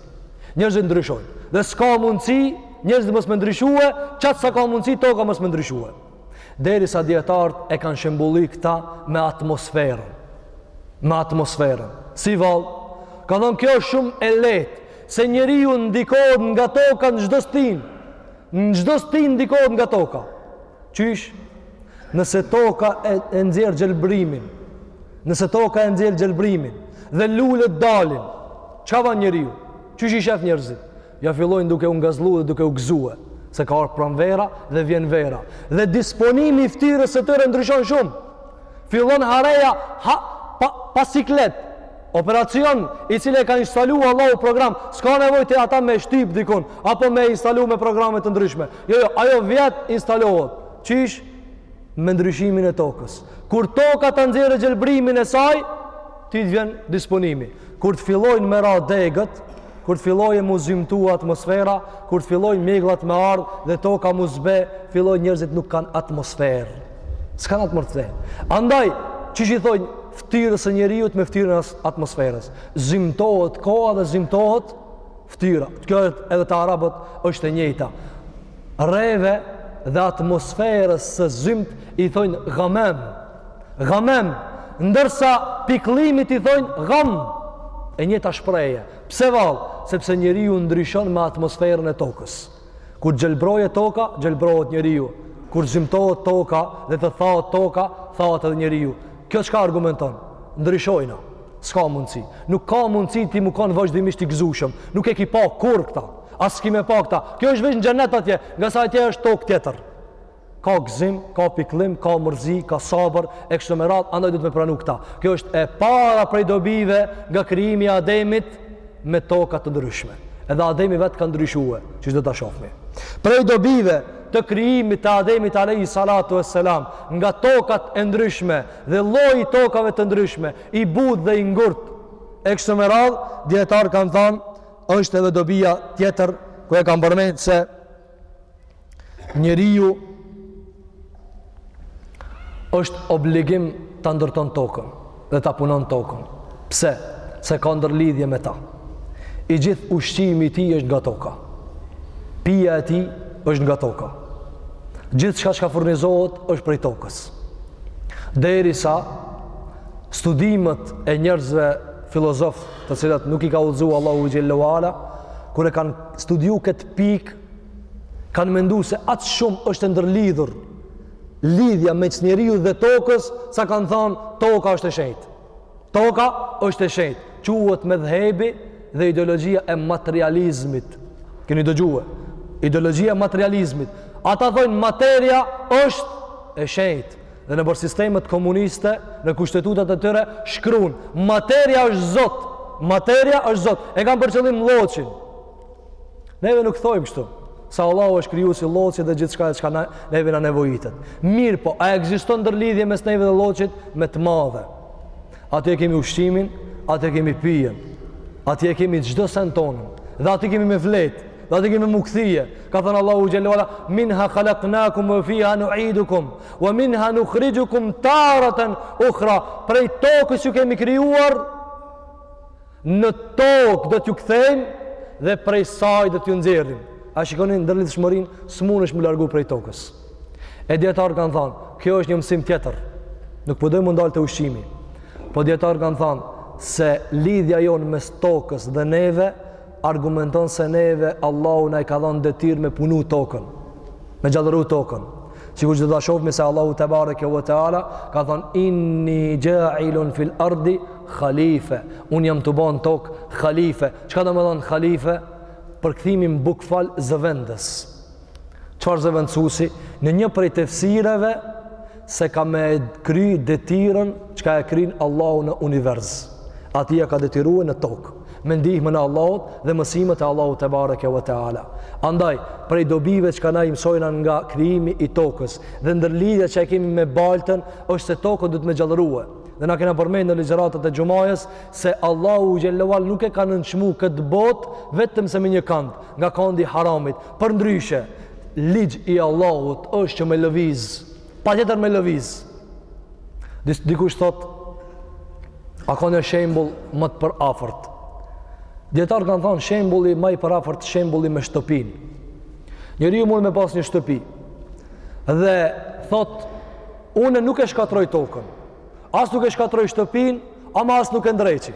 Speaker 1: njerëzit ndryshojnë dhe s'ka mundësi njerëzit mos me ndryshue qatë sa ka mundësi toka mos me ndryshue Derisa dijetarët e kanë shembulli këta me atmosferën. Me atmosferën. Si vallë? Ka thonë kjo shumë e lehtë, se njeriu ndikohet nga toka në çdo stinë. Në çdo stinë ndikohet nga toka. Qysh? Nëse toka e, e nxjerr gjelbrimin, nëse toka e nxjerr gjelbrimin, dhe lulet dalin, çka ban njeriu? Qysh i shef njerëzit? Ja fillojnë duke u ngazëllue dhe duke u gëzue, se ka ardhur pranvera dhe vjen vera. Dhe disponimi i ftyrës së tyre ndryshon shumë. Fillon hareja ha, pa, pa siklet. Operacion i cili e ka instalu Allahu program, s'ka nevojë ti ata me shtyp dikon apo me instalu me programe të ndryshme. Jo, jo, ajo vet instalohet. Qysh me ndryshimin e tokës. Kur toka ta nxjerr gjelbrimin e saj, ty të vjen disponimi. Kur të fillojnë me ra degët, kur të fillojë m'u zymtu atmosfera, kur të fillojnë mjegllat me ardhë dhe toka m'u zbe, fillojnë njerëzit nuk kanë atmosferë. S'kanë atmosferë. Andaj, qysh i thojnë ftyrës së njeriut me ftyrën e atmosferës. Zymtohet koha dhe zymtohet ftyra. Kjo edhe te arabët është e njëjta. Reve dhe atmosferës së zymtë i thojnë ghamam. Ghamam, ndërsa pikëllimit i thojnë gham. E njëjta shprehje. Pse vallë? Sepse njeriu ndryshon me atmosferën e tokës. Kur gjelbrohet toka, gjelbrohet njeriu. Kur zymtohet toka dhe të thahet toka, thahet edhe njeriu. Kjo çka argumenton? Ndryshojna. S'ka mundësi. Nuk ka mundësi ti me kanë vazhdimisht i gëzushëm. Nuk e ki pa kurrë këta. As ki me pa këta. Kjo është veç në xhennet atje, ngase atje është tokë tjetër. ka gëzim, ka pikëllim, ka mërzi, ka sabër e kështu me radhë, andaj do t'me pranu këta. Kjo është e para prej dobive nga krijimi i Ademit me toka të ndryshme. Edhe Ademi vetë ka ndryshue, qysh do ta shohmi. Prej dobive të krijimit të Ademit alejhi salatu vesselam nga tokat e ndryshme dhe lloji i tokave të ndryshme, i butë dhe i ngurtë. E kështu me radhë, dijetarët kanë thanë është edhe dobia tjetër ku e kanë përmend se njeriu është obligim ta ndërton tokën dhe ta punon tokën. Pse? Se ka ndërlidhje me ta. I gjithë ushqimi i tij është nga toka. Pija e tij është nga toka. Gjithçka çka furnizohet është prej tokës. Derisa studimet e njerëzve filozofë të cilët nuk i ka udhëzu Allahu xhelle ue ala, kur e kanë studiu këtë pikë, kanë mendu se aq shumë është e ndërlidhur lidhja mes njeriut dhe tokës, sa kanë thanë, toka është e shenjtë. Toka është e shenjtë. Quhet medhhebi dhe ideologjia e materializmit. Keni dëgjue. Ideologjia e materializmit. Ata thojnë, materia është e shenjtë. Dhe nëpër sistemet komuniste, në kushtetutat e tyre, shkrun, materia është zot, materia është zot, e kam për qëllim lloçin. Neve nuk thojmë kështu, se Allahu është krijuesi i lloçit dhe gjithçka çka neve na nevojitet. Mirëpo, a ekziston ndërlidhje mes neve dhe lloçit? Me të madhe. Aty e kemi ushqimin, aty e kemi pijen, aty e kemi çdo sen tonën, dhe aty kemi me fjetë, Dhe aty kemi me u kthy. Ka thënë Allahu xhelalu ala minha khalaqnakum wa fiha nu'idukum wa minha nukhrijukum taratan ukhra. Prej tokës ju kemi krijuar në tokë do t'ju kthejmë dhe prej saj do t'ju nxjerrim. A shikoni ndërlidhshmërinë? S'mundesh m'u largu prej tokës. E dijetarët kanë thënë, kjo është një mësim tjetër. Nuk po doj m'u ndal te ushqimi. Po dijetarët kanë thënë se lidhja jonë mes tokës dhe neve argumenton se neve Allahu na e ka dhënë detyrë me punu tokën, me gjallëru tokën. Sikur që do ta shohim se Allahu te bareke ve teala ka thënë inni ja'ilun fil ardi khalife. Unë jam tu bën n'tokë khalife. Çka do me thënë khalife? Përkthimi bukfal zëvendës. Çfarë zëvendësuesi në një prej tefsireve se ka me kry detyrën çka e kryn Allahu në univers. Atij ia ka detyrue në tokë me ndihmën e Allahut dhe mësimet e Allahut te bareke ve teala. Andaj, prej dobive çka na i mësojmë nga krijimi i tokës dhe ndërlidhja që e kemi me baltën është se toka duhet me gjallërue. Dhe na kena përmend në ligjëratat e xhumasë se Allahu xhallahu nuk e ka nënçmu këtë botë vetëm se me një kand, nga kandi i haramit. Përndryshe, ligj i Allahut është që me lëviz, patjetër me lëviz. Dikush thotë, a ka një shembull më të përafërt? Dijetarët kanë thënë shembulli më i përafërt shembulli me shtëpinë. Njeriu mund me pas një shtëpi. Dhe thotë, unë nuk e shkatërroj tokën. As nuk e shkatërroj shtëpinë, ama as nuk e ndreqi.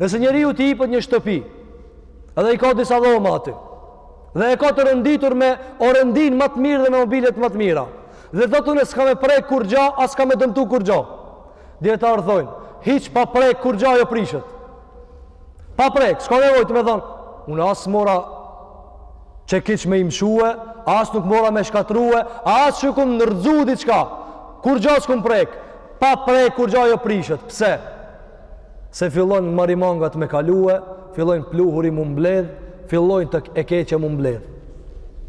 Speaker 1: Nëse njeriut i ipet një shtëpi, edhe i ka disa dhoma aty, dhe e ka të renditur me orenditë më të mirë dhe me mobilet më të mira, dhe thotë unë s'kam me prek kurgja, as s'kam me dëmtu kurgja. Dijetarët thojnë, hiç pa prek kurgja ajo prishet. Pa prek, s'ka nevojë me thënë, unë as mora çekiç me i mshue, as nuk mora me shkatrue, as që kam rrxu diçka, kurgja s'kam prek, pa prek kurgja ajo prishet. Pse? se fillon marimangat me kalue, fillojnë pluhuri m'u mbledh, fillojnë të këqijat m'u mbledh.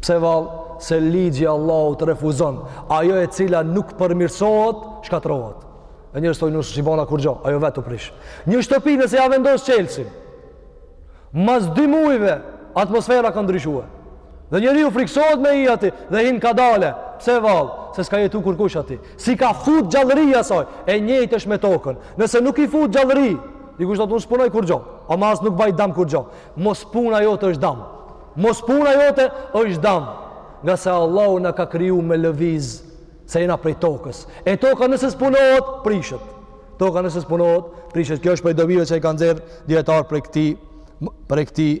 Speaker 1: Pse vallë, se ligji i Allahut refuzon, ajo e cila nuk përmirësohet, shkatrohet. E njerëzit thojnë nuk i bana kurgjo, ajo vetë u prish. Një shtëpi nëse ia vendos çelësin, Mas dy mujve, atmosfera ka ndryshue. Dhe njeriu friksohet me hi aty, dhe hin ka dale. Pse vallë? Se s'ka jetu kërkush aty. S'i ka fut gjallëri asaj, e njëjtë është me tokën. Nëse nuk i fut gjallëri, dikush thotë unë s'punoj kurgjo, ama as nuk baj dam kurgjo. Mospuna jote është dam. Mospuna jote është dam. Ngase Allahu na ka kriju me lëviz, se jena prej tokës. E toka nëse s'punohet, prishet. Toka nëse s'punohet, prishet. Kjo është prej dobive që i kanë nxjerrë dijetarët prej këtij, prej këtij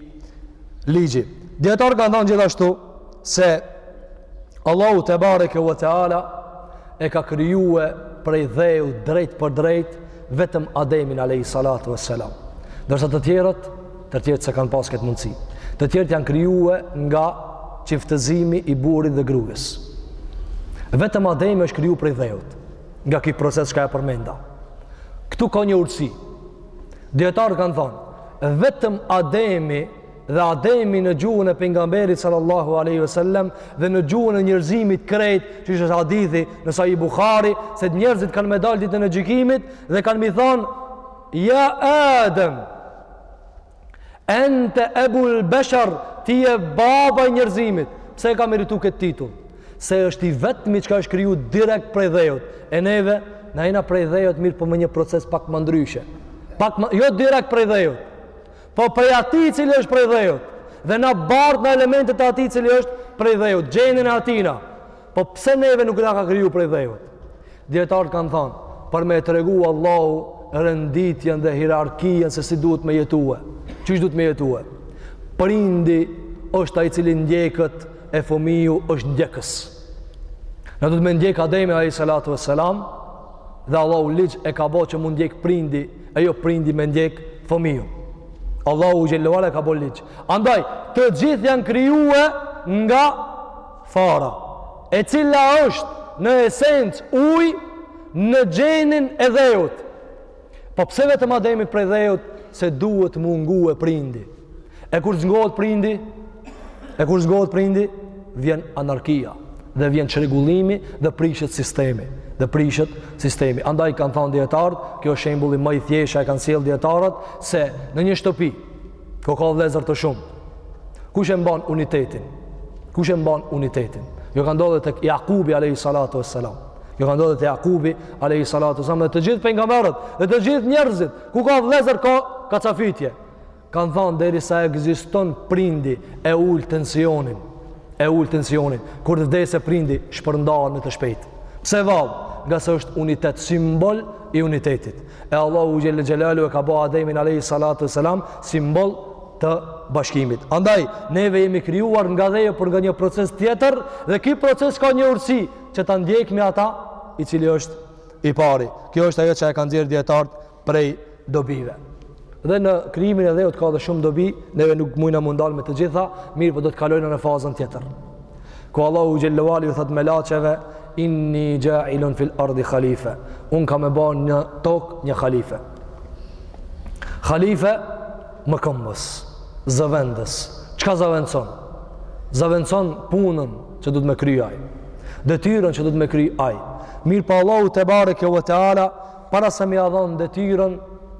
Speaker 1: ligji. Dijetarët kanë thonë gjithashtu se Allahu tebareke ve teala e ka krijue prej dheu drejtpërdrejt vetëm Ademin alayhi salatu vesselam. Ndërsa të tjerët Të tjerët s'e kanë pas këtë mundësi. Të tjerët janë krijue nga qiftëzimi i burrit dhe grues. Vetëm Ademi është kriju prej dheut, nga ky proces çka e përmenda. Këtu ka një urtësi. Dijetarët kanë thonë, vetëm Ademi dhe Ademi në gjuhën e pejgamberit sallallahu aleyhi ve sellem dhe në gjuhën e njerëzimit krejt që është hadithi në Sahih Bukhari se njerëzit kanë me dal ditën e gjykimit dhe kanë me i thonë Ja Adem, ente ebul beshar, ti je baba i njerëzimit. Pse e ka meritu këtë titull? Se është i vetmi çka është kriju direkt prej dheut. E neve, na jena prej dheut mirëpo me një proces pak më ndryshe. Pak më, jo direkt prej dheut. Po prej atij cili është prej dheut. Dhe na bartim elementet e atij cili është prej dheut. Gjenin e atijna. Po pse neve nuk na ka kriju prej dheut? Dijetarët kanë thanë, për me e tregu Allahu renditjen dhe hierarkinë se si duhet me jetue. Qysh duhet me jetue? Prindi është ai cili ndjeket e fëmiju është ndjekës. Na duhet me ndjekë Ademin alejhi salatu ve selam dhe Allahu ligj e ka bo që me u ndjekë prindi e jo prindi me ndjekë fëmijën. Allahu xhel-le ve ala e ka bo ligj. Andaj, të gjithë janë krijue nga Fara, e cila është në esencë ujë në gjenin e dheut. Po pse vetëm Ademi prej dheut se duhet me u ndëgjue prindi. E kur s'ngohet prindi, e kur s'ngohet prindi, vjen anarkia dhe vjen çrregullimi dhe prishet sistemi dhe prishet sistemi. Andaj kanë thanë dijetarët, ky është shembulli më i thjeshtë që e kanë sjellë dijetarët se në një shtëpi Ku ka vllezër të shumtë. Kush e mban unitetin? Kush e mban unitetin? Kjo ka ndodhë tek Jakubi alayhi salatu wassalam. Kjo ka ndodhë te Jakubi alayhi salatu wassalam dhe të gjithë pejgamberët dhe të gjithë njerëzit. Ku ka vllezër ka kacafitje. Kanë thanë derisa ekziston prindi e ul tensionin. E ul tensionin. Kur vdes prindi shpërndahen me të shpejtë. Pse vallë? Ngase është unitet, simbol i unitetit. E Allahu Xhelle Xhelalu e ka bo Ademin Alejhi Salatu Selam simbol të bashkimit. Andaj, neve jemi krijuar nga dheu jo, por nga një proces tjetër dhe ky proces ka një urtësi që ta ndjekmi ata i cili është i pari. Kjo është ajo që e kanë nxjerrë dijetarët prej dobive. Dhe në krijimin e dheut ka dhe shumë dobi, neve nuk mujna m'u ndal me të gjitha, mirëpo do të kalojna në fazën tjetër. ku Allahu Xhelle ve Ala ju thotë melaqeve inni xhailun fil ardi khalife unë kam me ba në tokë një khalife khalife mëkëmbës zëvendës çka zëvendëson? zëvendëson punën që duhet me kry ai detyrën që duhet me kry ai mirëpo Allahu tebareke ve teala para se me ia dhon detyrën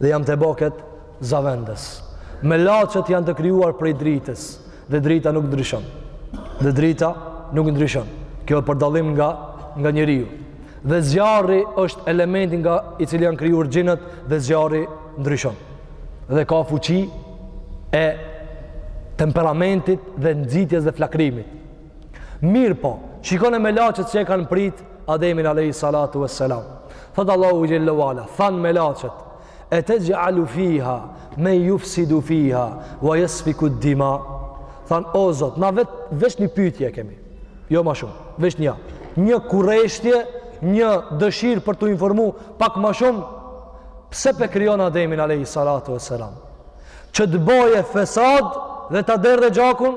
Speaker 1: dhe jam të boket zavendës. Melaqet janë të krijuar prej dritës dhe drita nuk ndryshon. Dhe drita nuk ndryshon. Kjo për dallim nga, nga njeriu. Dhe zjarri është elementi nga i cili janë krijuar xhinët dhe zjarri ndryshon. Dhe ka fuqi e temperamentit dhe nxitjes dhe flakërimit. Mirëpo, shikone melaqet që e kanë pritë Ademin alejhi salatu ve selam. Thotë Allahu xhelle ve ala, thanë melaqet, etexh'alu fiha men jufsidu fiha ve jesfiku dima. Thanë o Zot, na vet veç një pyetje kemi. Jo ma shumë, veç një. Një kurreshtje, një dëshirë për t'u informu pak ma shumë pse pe krijon Ademin alejhi salatu ve selam. Që të boje fesad dhe ta derdhe gjakun?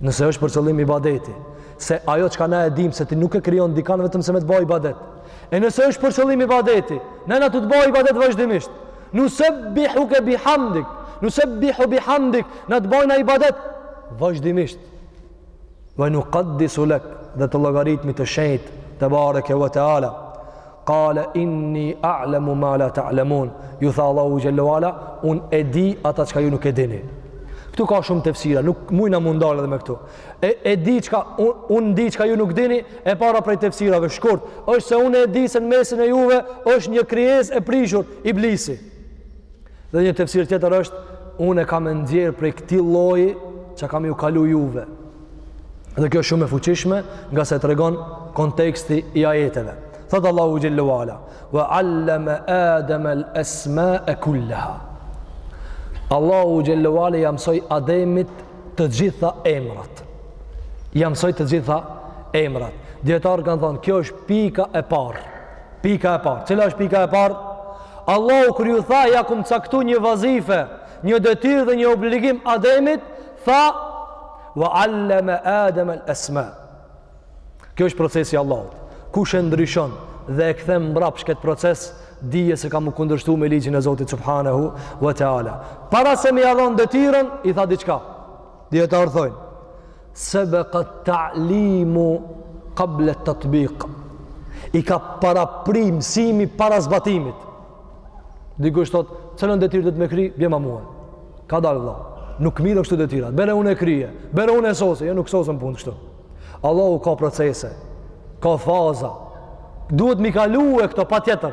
Speaker 1: Nëse është për qëllim ibadeti, se ajo çka na e dimë se ti nuk e krijon dikan vetëm se me të ba ibadet. E nëse është për qëllim ibadeti, ne na tu të ba ibadet vazhdimisht. Nusebbihuke bihamdik, nusebbihu bihamdik, na të bajna ibadet vazhdimisht. Wa nuqaddisu lak, dhe të llogaritmi të shenjtë tebareke ve teala. Kale inni a'lemu ma la ta'lemun, ju tha Allahu Xhelle ve Ala, unë e di ata çka ju nuk e dini. Këtu ka shumë tefsira, nuk mujna m'u ndal edhe me këtu. E, e di qka, unë un di çka ju nuk dini, e para prej tefsirave, shkurt, është se unë e di se në mesin e juve është një krijesë e prishur, iblisi. Dhe një tefsir tjetër është, unë kam me nxjerrë prej këtij lloji që ka me ju kalu juve. Dhe kjo shumë e fuqishme ngase tregon konteksti i ajeteve. Thotë Allahu Xhelle ve Ala, ve alleme Ademel esmae kulleha. Allahu Xhelle ve Ala ia msoi Ademit të gjitha emrat. Ia msoi të gjitha emrat. Dijetarët kanë thonë, kjo është pika e parë. Pika e parë. Cila është pika e parë? Allahu kur ju tha ja kum caktu një vazife, një detyrë dhe një obligim Ademit, tha wa allama Adam al-asma. Kjo është procesi i Allahut. Kush e ndryshon dhe e kthen mbrapsht kët proces dije se ka m'u kundërshtu me ligjin e Zotit Subhanehu ve Teala. Para se me ja dhon detyrën, i tha diçka. Dijetarët thojnë, Sabaqa at-ta'limu qabla at-tatbiq. I ka parapri mësimi para zbatimit. Dikush thotë, "Cilën detyrë duhet me kry, bjema mue." Kadal vëlla. Nuk mirren kështu detyrat. Bjere unë e kryj. Bjere unë e sosi, jo nuk sosen punët kështu. Allahu ka procese, ka faza. Duhet m'i kalue këto patjetër.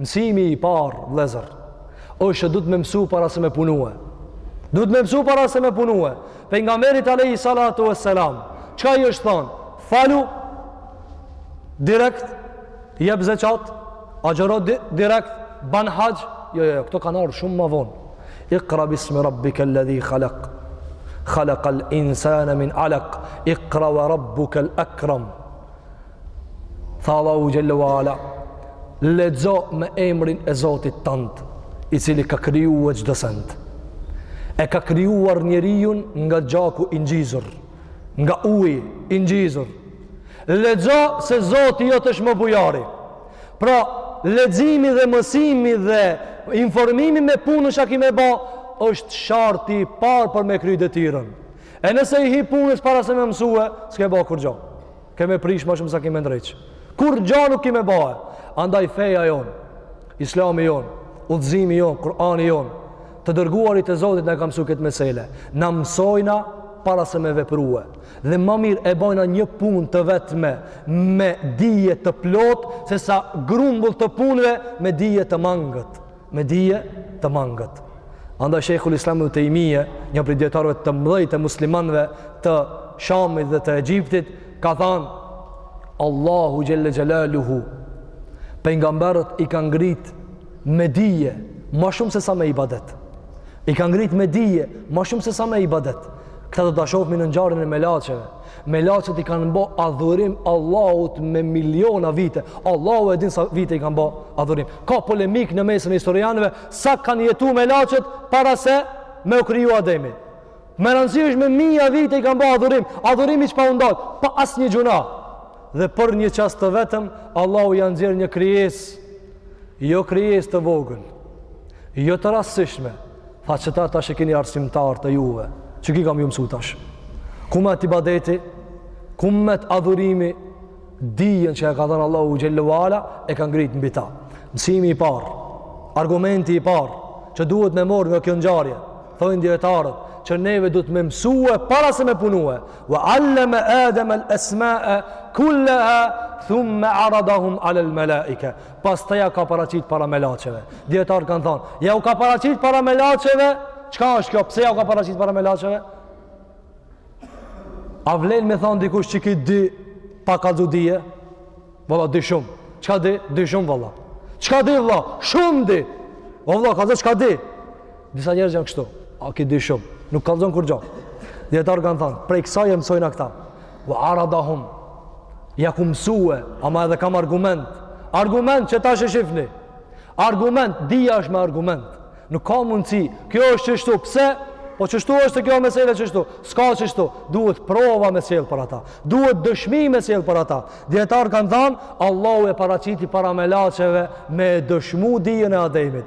Speaker 1: Mësimi i parë, vllezër, është që duhet me mësu para se me punue. Duhet me mësu para se me punue. Pejgamberit alejhi salatu ve selam, çka i është thonë? Falu, direkt, jep zeqat, agjëro, di, direkt, ban haxh, jo, jo, jo, këto kanë ardhë shumë ma vonë. Ikra bismi rabbi kelledhi khalak, khalak al insane min alak, ikra wa rabbu kel akram. Tha Allahu Xhelle wa Ala, lexo me emrin e Zotit tënd, i cili ka krijue çdo send. E ka krijuar njeriun nga gjaku i ngjizur, nga uji i ngjizur. Lexo se Zoti jot është më bujari. Pra, leximi dhe mësimi dhe informimi me punën çka ki me ba, është sharti i parë për me kry detyrën. E nëse i hi punës para se me mësue, s'ke ba kurgja. Ke me prish ma shumë sa ki me ndreq. Kurgja nuk ki me ba. Andaj feja jonë, islami jonë, udhëzimi jonë, kurani jonë, të dërguarit e Zotit na e kanë msu këtë mesele. Na mësojna para se me veprue. Dhe ma mirë e bojna një punë të vetme me dije të plotë, se sa grumbull të punëve me dije të mangët. me dije të mangët. Andaj Sheikhul Islam ibn Taymije, një prej dijetarëve të mëdhenj të muslimanëve të Shamit dhe të Egjiptit, ka thënë Allahu xhelle xhelaluhu pejgamberët i ka ngrit me dije ma shumë se sa me ibadet. I ka ngrit me dije ma shumë se sa me ibadet. Këta do ta shofmi në ngjarjen e melaqeve. Melaqet i kanë bo adhurim Allahut me miliona vite. Allahu e din sa vite i kanë bo adhurim. Ka polemik në mesin e historianëve sa kanë jetu melaqet para se me u kriju Ademi. Me rëndësi është me mija vite i kanë bo adhurim. Adhurim hiç pa u ndal, pa asnjë gjynah. Dhe për një çast të vetëm, Allahu jau nxjerr një krijesë, jo krijesë të vogël, jo të rastësishme, Tha qeta tash e keni arsimtar të juve. Qiki ka me ju mësu tash. Ku met ibadeti, ku met adhurimi, dijen që e ka dhënë Allahu xhel-le ve ala, e ka ngrit mbi ta. Mësimi i parë, argumenti i parë, që duhet me morë nga kjo ngjarje, thojnë dijetarët, që neve duhet me mësue para se me punue. Ve al-leme Ademel esmae kul-leha thumme aradahum alel melaike. pastaj ja ka paraqit para melaqeve. Dijetarët kanë thonë, jau ka paraqit para melaqeve, çka është kjo, pse jau ka paraqit para melaqeve? A vlen me thonë dikush qiki di pa kallzu dije? Vëlla, di shumë. Çka di? Di shumë, vëlla. Çka di, vëlla? Shumë di. O, vëlla, kallzo çka di. Disa njerëz janë kështu, a ky di shumë, nuk kallzon kurgjo. Dijetarët kanë thanë, prej kësaj e mësojna këta. Ve aradahum, ja kam mësue, ama edhe kam argument. Argument që tash e shifni. Argument, dija është me argument. Nuk ka mundësi, kjo është qështu, pse? Po qështu është te kjo mesele qështu, s'ka qështu, duhet prova me sjellë për ata, duhet dëshmi me sjellë për ata. Dijetarët kanë thanë, Allahu e paraqiti para melaqeve me dëshmu dijen e Ademit.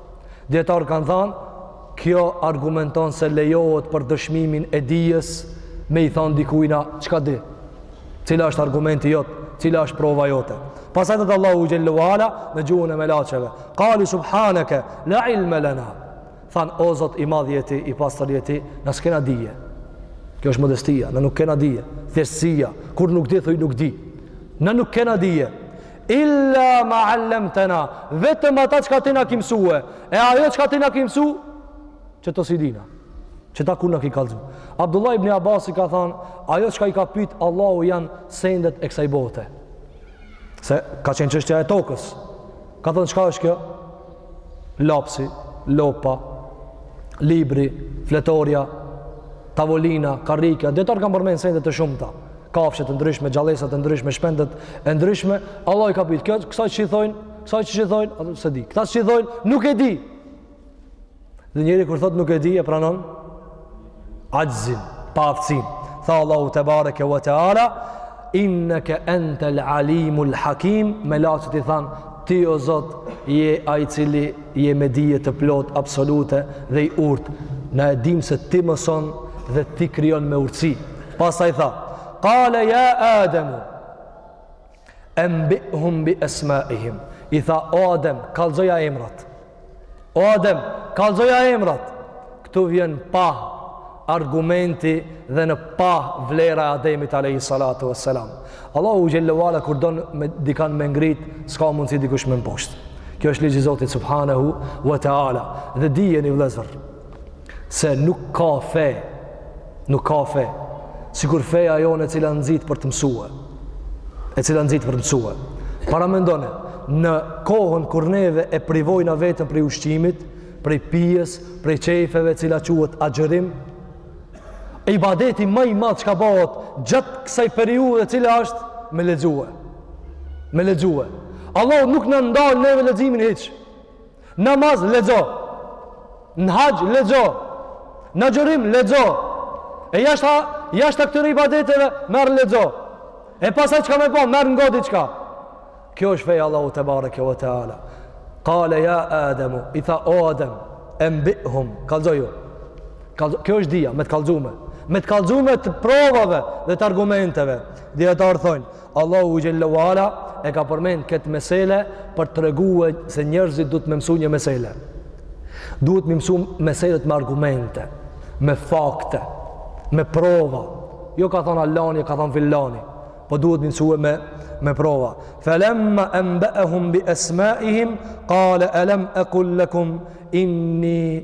Speaker 1: Dijetarët kanë thanë, kjo argumenton se lejohet për dëshmimin e dijes me i thanë dikujna çka di. Cila është argumenti jot, cila është prova jote. Pastaj thotë Allahu xhel-le ve ala në gjuhën e melaqeve. Kalu subhaneke, la ilme lena. Thanë, o Zot i madh je ti, i pastër je ti, na s'kena dije. Kjo është modestia, na nuk kena dije. Thjeshtësia, kur nuk di, thuj nuk di. Na nuk kena dije. Illa ma allamtana, vetëm ata çka ti na ke mësue. E ajo çka ti na ke mësu, qeto s'i dina. Qeta kur na ke kallzu. Abdullah ibn Abbasi ka thënë, ajo çka i ka pyet Allahu janë sendet e kësaj bote. Se ka qenë çështja e tokës. Ka thënë çka është kjo? lapsi, lopa, libri, fletorja, tavolina, karrika, dijetarët kanë përmend sende të shumta, kafshet e ndryshme, gjallesat e ndryshme, shpendet e ndryshme, Allahu i ka pytë, kjo, kësaj qysh i thojnë, kësaj qysh i thojnë, s'e di, këta qysh i thojnë, nuk e di, dhe njeri kur thot nuk e di, e pranon, axhzin, paaftësinë. Tha Allahu tebareke ve teala, inneke entel alimul hakim, melaqet i thanë, ti o Zot, je ai cili je me dije të plot, absolute dhe i urtë. Na e dim se ti mëson dhe ti krijon me urtësi. Pastaj tha, qale ja Ademu. Embi'hum bi esma'ihim. I tha, o Adem, kallzoja emrat. O Adem, kallzoja emrat. Këtu vjen n'pah argumenti dhe në pah vlera e Ademit alayhi salatu vesselam. Allahu xhel-le ve ala kur don me dikan me ngrit, s'ka mundsi dikush me mposht. Kjo është ligji i Zotit subhanahu wa taala. Dhe dijeni vëllezër, se nuk ka fe, nuk ka fe, sikur feja jonë e cila nxit për të mësue, e cila nxit për të mësue. Paramendone, në kohën kur neve e privojna veten prej ushqimit, prej pijes, prej qejfeve e cila quhet agjërim, ibadeti ma i madh çka bahet gjatë kësaj periudhe cila është me lexue. Me lexue. Allahu nuk na ndal neve leximin hiç. Namaz lexo. Në haxh lexo. Në agjërim lexo. E jashtë jashtë këtyre ibadeteve merr lexo. E pasaj çka me ba, merr ngo diçka. Kjo është feja e Allahut tebareke ve teala. Qale ya Adamu, i tha o Adam, embihum, kallzoju. Kallzo, kjo është dija me të kallzume, me të kallzume të provave dhe të argumenteve. Dijetarët thonë Allahu xhalla wala e ka përmend këtë mesele për të tregue se njerëzit duhet me mësu një mesele. Duhet me mësu meselet me argumente, me fakte, me prova. Jo ka thanë allani, jo ka thanë filani, po duhet me mësu me me prova. Falamma anba'ahum bi asma'ihim qala alam aqul lakum inni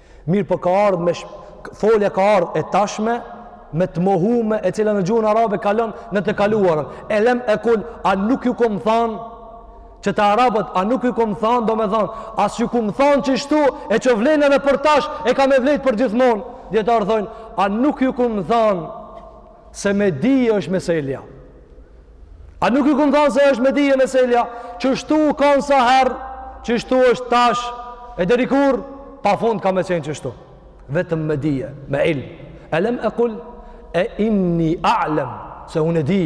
Speaker 1: Mirëpo ka ardhë me shpë, folja ka ardhë e tashme, me të mohume, e cila në gjuhën arabe kalon në të kaluarën. Elem ekul, a nuk ju kom thanë, që te arabët, a nuk ju kom thanë, domethanë, a s'ju kom thanë qështu, e qo vlen edhe për tash, e ka me vlejtë për gjithmonë. Dijetarët thonë, a nuk ju kom thanë, Se me dije është meselja. A nuk ju kom thanë se është me dije meselja? Qështu u kanë saherë, qështu është tash, e deri kur, pa fund ka me qenë qështu. Vetëm me dije, me ilm. Elem ekul, e inni a'lem, se unë e di.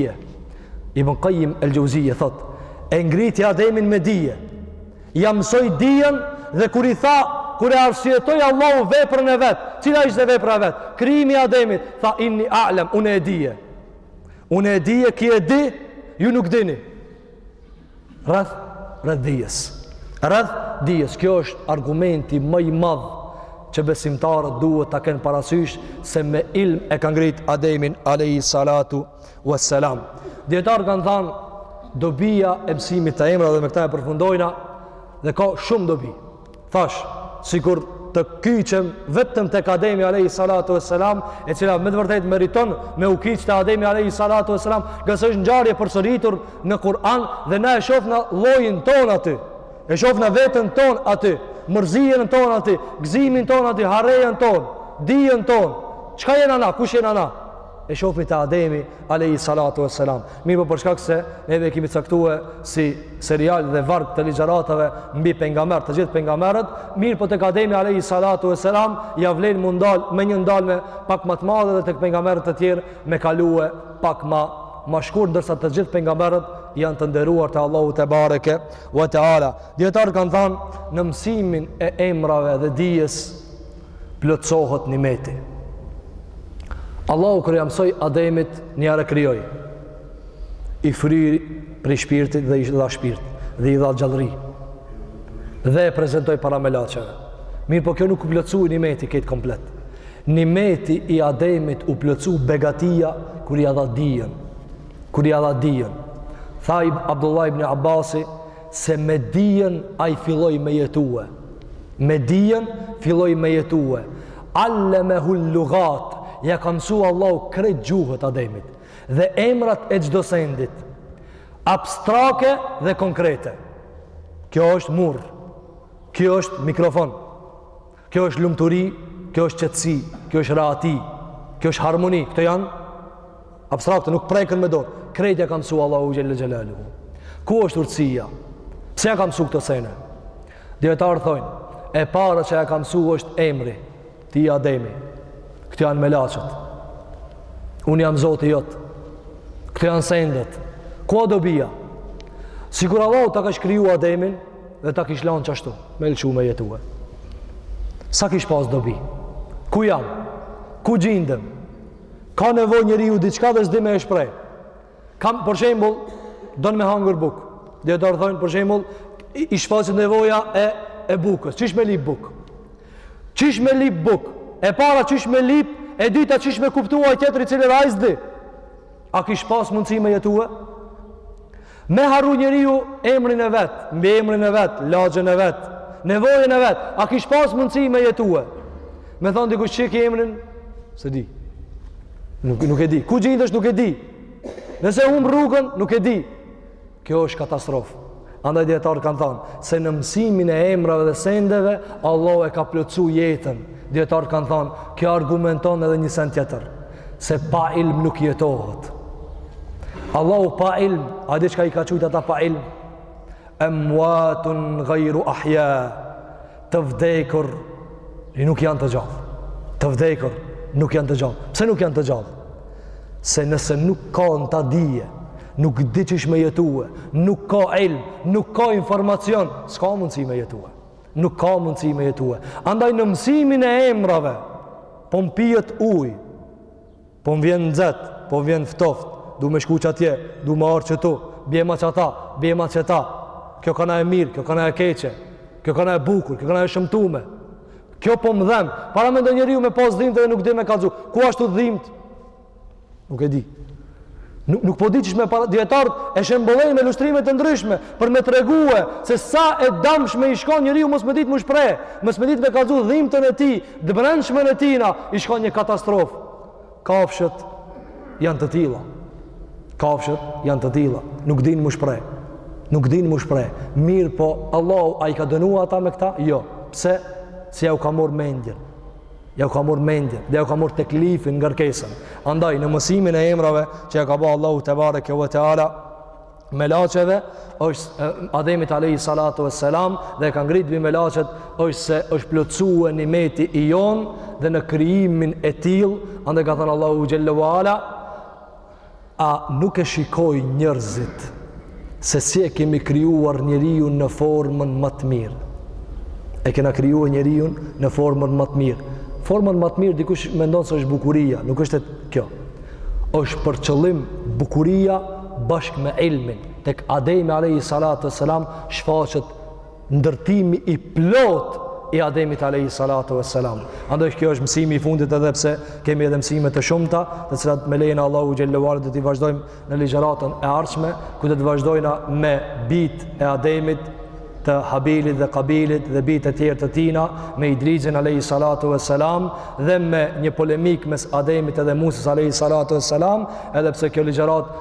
Speaker 1: Ibn Kajim el-Xheuzije thotë, e ngriti Ademin me dije. Ia mësoi dijen dhe kur i tha, kur e arsyetoi Allahu veprën e vet, cila ishte vepra e vet? Krijimi i Ademit, tha inni a'lam, unë e di. Unë e di, ky e di, ju nuk dini. Rreth rreth dijes. Rreth dijes, kjo është argumenti ma i madh që besimtarët duhet ta kenë parasysh se me ilm e ka ngrit Ademin alayhi salatu Wassalam. Dijetarët kanë thanë dobia e mësimit të emrave dhe me këtë e përfundojmë dhe ka shumë dobi. Thashë, sikur të kyçem vetëm tek Ademi alayhi salatu wassalam, e cila me të vërtetë meriton me u kyç te Ademi alayhi salatu wassalam, ngase është ngjarje e përsëritur në Kur'an dhe na e shohna llojin tonë aty. E shohna veten tonë aty, mërzinë tonë aty, gëzimin tonë aty, harenë tonë, dijen tonë. Çka jena na? Kush jena na? e shofmi te Ademi alejhi salatu ve selam mirëpo për shkak se neve e kemi caktue si serial dhe varg të ligjëratave mbi pejgamberët të gjithë pejgamberët mirëpo te Ademi alejhi salatu ve selam ja vlen m'u ndal me një ndalme pak ma të madhe dhe te pejgamberët e tjerë me kalue pak ma ma shkurt ndërsa të gjithë pejgamberët janë të nderuar te Allahu tebareke ve teala dijetarët kanë thanë në mësimin e emrave dhe dijes plotësohet nimeti. Allahu kur ia mësoi Ademit, një herë e krijoi i fryri prej shpirtit dhe i dha shpirt dhe i dha gjallëri dhe e prezentoi para melaçeve. Mirëpo kjo nuk u plotësu nimeti këtu komplet. Nimeti i Ademit u plotësu begatia kur ia dha dijen. Kur ia dha dijen. Tha Abdullah ibn Abbasi, se me dijen ai filloi me jetue me dijen filloi me jetue allemehul lugat ja ka mësua Allahu krejt gjuhët Ademit dhe emrat e çdo sendit abstrakte dhe konkrete kjo është mur kjo është mikrofon Kjo është lumturi, kjo është qetësi, kjo është rehati, kjo është harmoni. Këto janë abstrakte, nuk preken me dorë. Krejt ja ka mësu Allahu xhele xhelaluhu. Ku është urtësia? Pse ja ka mësu këto sene? Dijetarët thojnë, e para që ja ka mësu është emri, ti je Ademi. Këto janë melaçet. Unë jam Zoti jot. Këto janë sendet. Ku a dobia? Sikur Allahu ta kish kriju Ademin, dhe ta kish lanë qashtu, m'e lëshu me jetue. Sa kish pas dobi? Ku jam? Ku gjindem? Ka nevojë njeriu diçka dhe s'di me e shpreh. Kam, për shembul, don me hangër bukë. Dijetarët thojnë, për shembul, i shfaqet nevoja e, e bukës. Qysh me lyp bukë? Qysh me lyp bukë? E para qysh me lyp, e dyta qysh me kuptu ai tjetri i cili as ai s'di? A kish pas mundësi me jetue? Me harru njeriu emrin e vet, mbiemrin e vet, lagjen e vet, nevojën e vet, a kish pas mundësi me jetue? Me thonë dikush qysh e ki emrin? S'e di. Nuk, nuk e di. Ku gjindesh? Nuk e di. Nëse humb rrugën, nuk e di. Kjo është katastrofë. Andaj dijetarët kanë thanë, se në mësimin e emrave dhe sendeve, Allahu e ka plotësu jetën. Dijetarët kanë thanë, kjo argumenton edhe një send tjetër. se pa ilm nuk jetohet Allahu pa ilm a di çka i ka qujt ata pa ilm emuatun gajru ahja të vdekur nuk janë të gjallë të vdekur nuk janë të gjallë pse nuk janë të gjallë se nëse nuk ka në ta dije nuk di qysh me jetue nuk ka ilm nuk ka informacion s'ka mundësi me jetue nuk ka mundësi me jetue andaj në mësimin e emrave Po më pihet ujë, po më vjen nxehtë, po më vjen ftoftë, du me shku qatje, du me ardhë qetu, bjema qata, bjema qeta, kjo kanka e mirë, kjo kanka e keqe, kjo kanka e bukur, kjo kanka e shëmtume, kjo po më dhem, paramendo njeriu me pas dhimtë edhe nuk di me kallzu, ku është dhimta? Nuk e di. Nuk, nuk po di çishme pra dijetarët e shembullojnë me ilustrime të ndryshme për me tregue se sa e damshme ish kon njeriu mos me ditë m'u shpreh, mos me ditë me kallzu dhimtën e tij, të brendshmen e tijna, ish kon një katastrofë. Kafshët janë të tilla. Kafshët janë të tilla. Nuk dinë m'u shpreh. Nuk dinë m'u shpreh. Mirëpo, Allahu, a i ka dënua ata me këta? Jo. Pse? Se jau ka marrë mendjen. Jau ka marrë mendjen, dhe jau ka marrë teklifin, ngarkesën. Andaj në mësimin e emrave që ja ka ba Allahu tebareke ve teala melaçeve është Ademit alayhi salatu vesselam dhe e ka ngrit mbi melaçet është se është plotësue nimeti i jonë dhe në krijimin e tillë andaj ka thanë Allahu xhelle ve ala A nuk e shikojnë njerëzit se si e kemi krijuar njeriun në formën ma të mirë? E kena krijuar njeriun në formën ma të mirë. Formën ma të mirë dikush mendon se është bukuria, nuk është kjo. Është për qëllim bukuria bashkë me ilmin. Tek Ademi alayhi salatu vesselam shfaqet ndërtimi i plotë i Ademit alayhi salatu vesselam. Andaj kjo është mësimi i fundit edhe pse kemi edhe mësime të shumta, të cilat me lejen e Allahut xhelle ve ala do t'i vazhdojmë në ligjëratën e ardhshme, ku do të vazhdojna me bijtë e Ademit të Habilit dhe Kabilit dhe bijtë e tjerë të tijna me Idrisin alayhi salatu vesselam dhe me një polemikë mes Ademit edhe Musës alayhi salatu vesselam, edhe pse kjo ligjëratë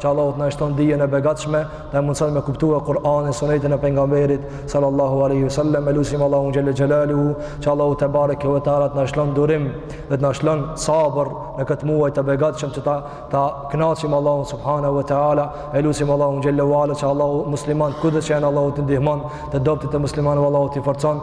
Speaker 1: që Allahu të na shton dijen e begatshme, të na mundson me kuptue Kur'anin, Sunetin e pejgamberit sallallahu alaihi wasallam, e lusim Allahun xhelle xhelaluhu, që Allahu tebareke ve teala të na lshon durim dhe të na lshon sabër në këtë muaj të begatshëm që ta kënaqim Allahun subhanahu ve teala, e lusim Allahun xhelle ve ala, që Allahu muslimanët kudo që janë Allahu t'i ndihmon, të dobëtit e muslimanëve Allahu t'i forcon.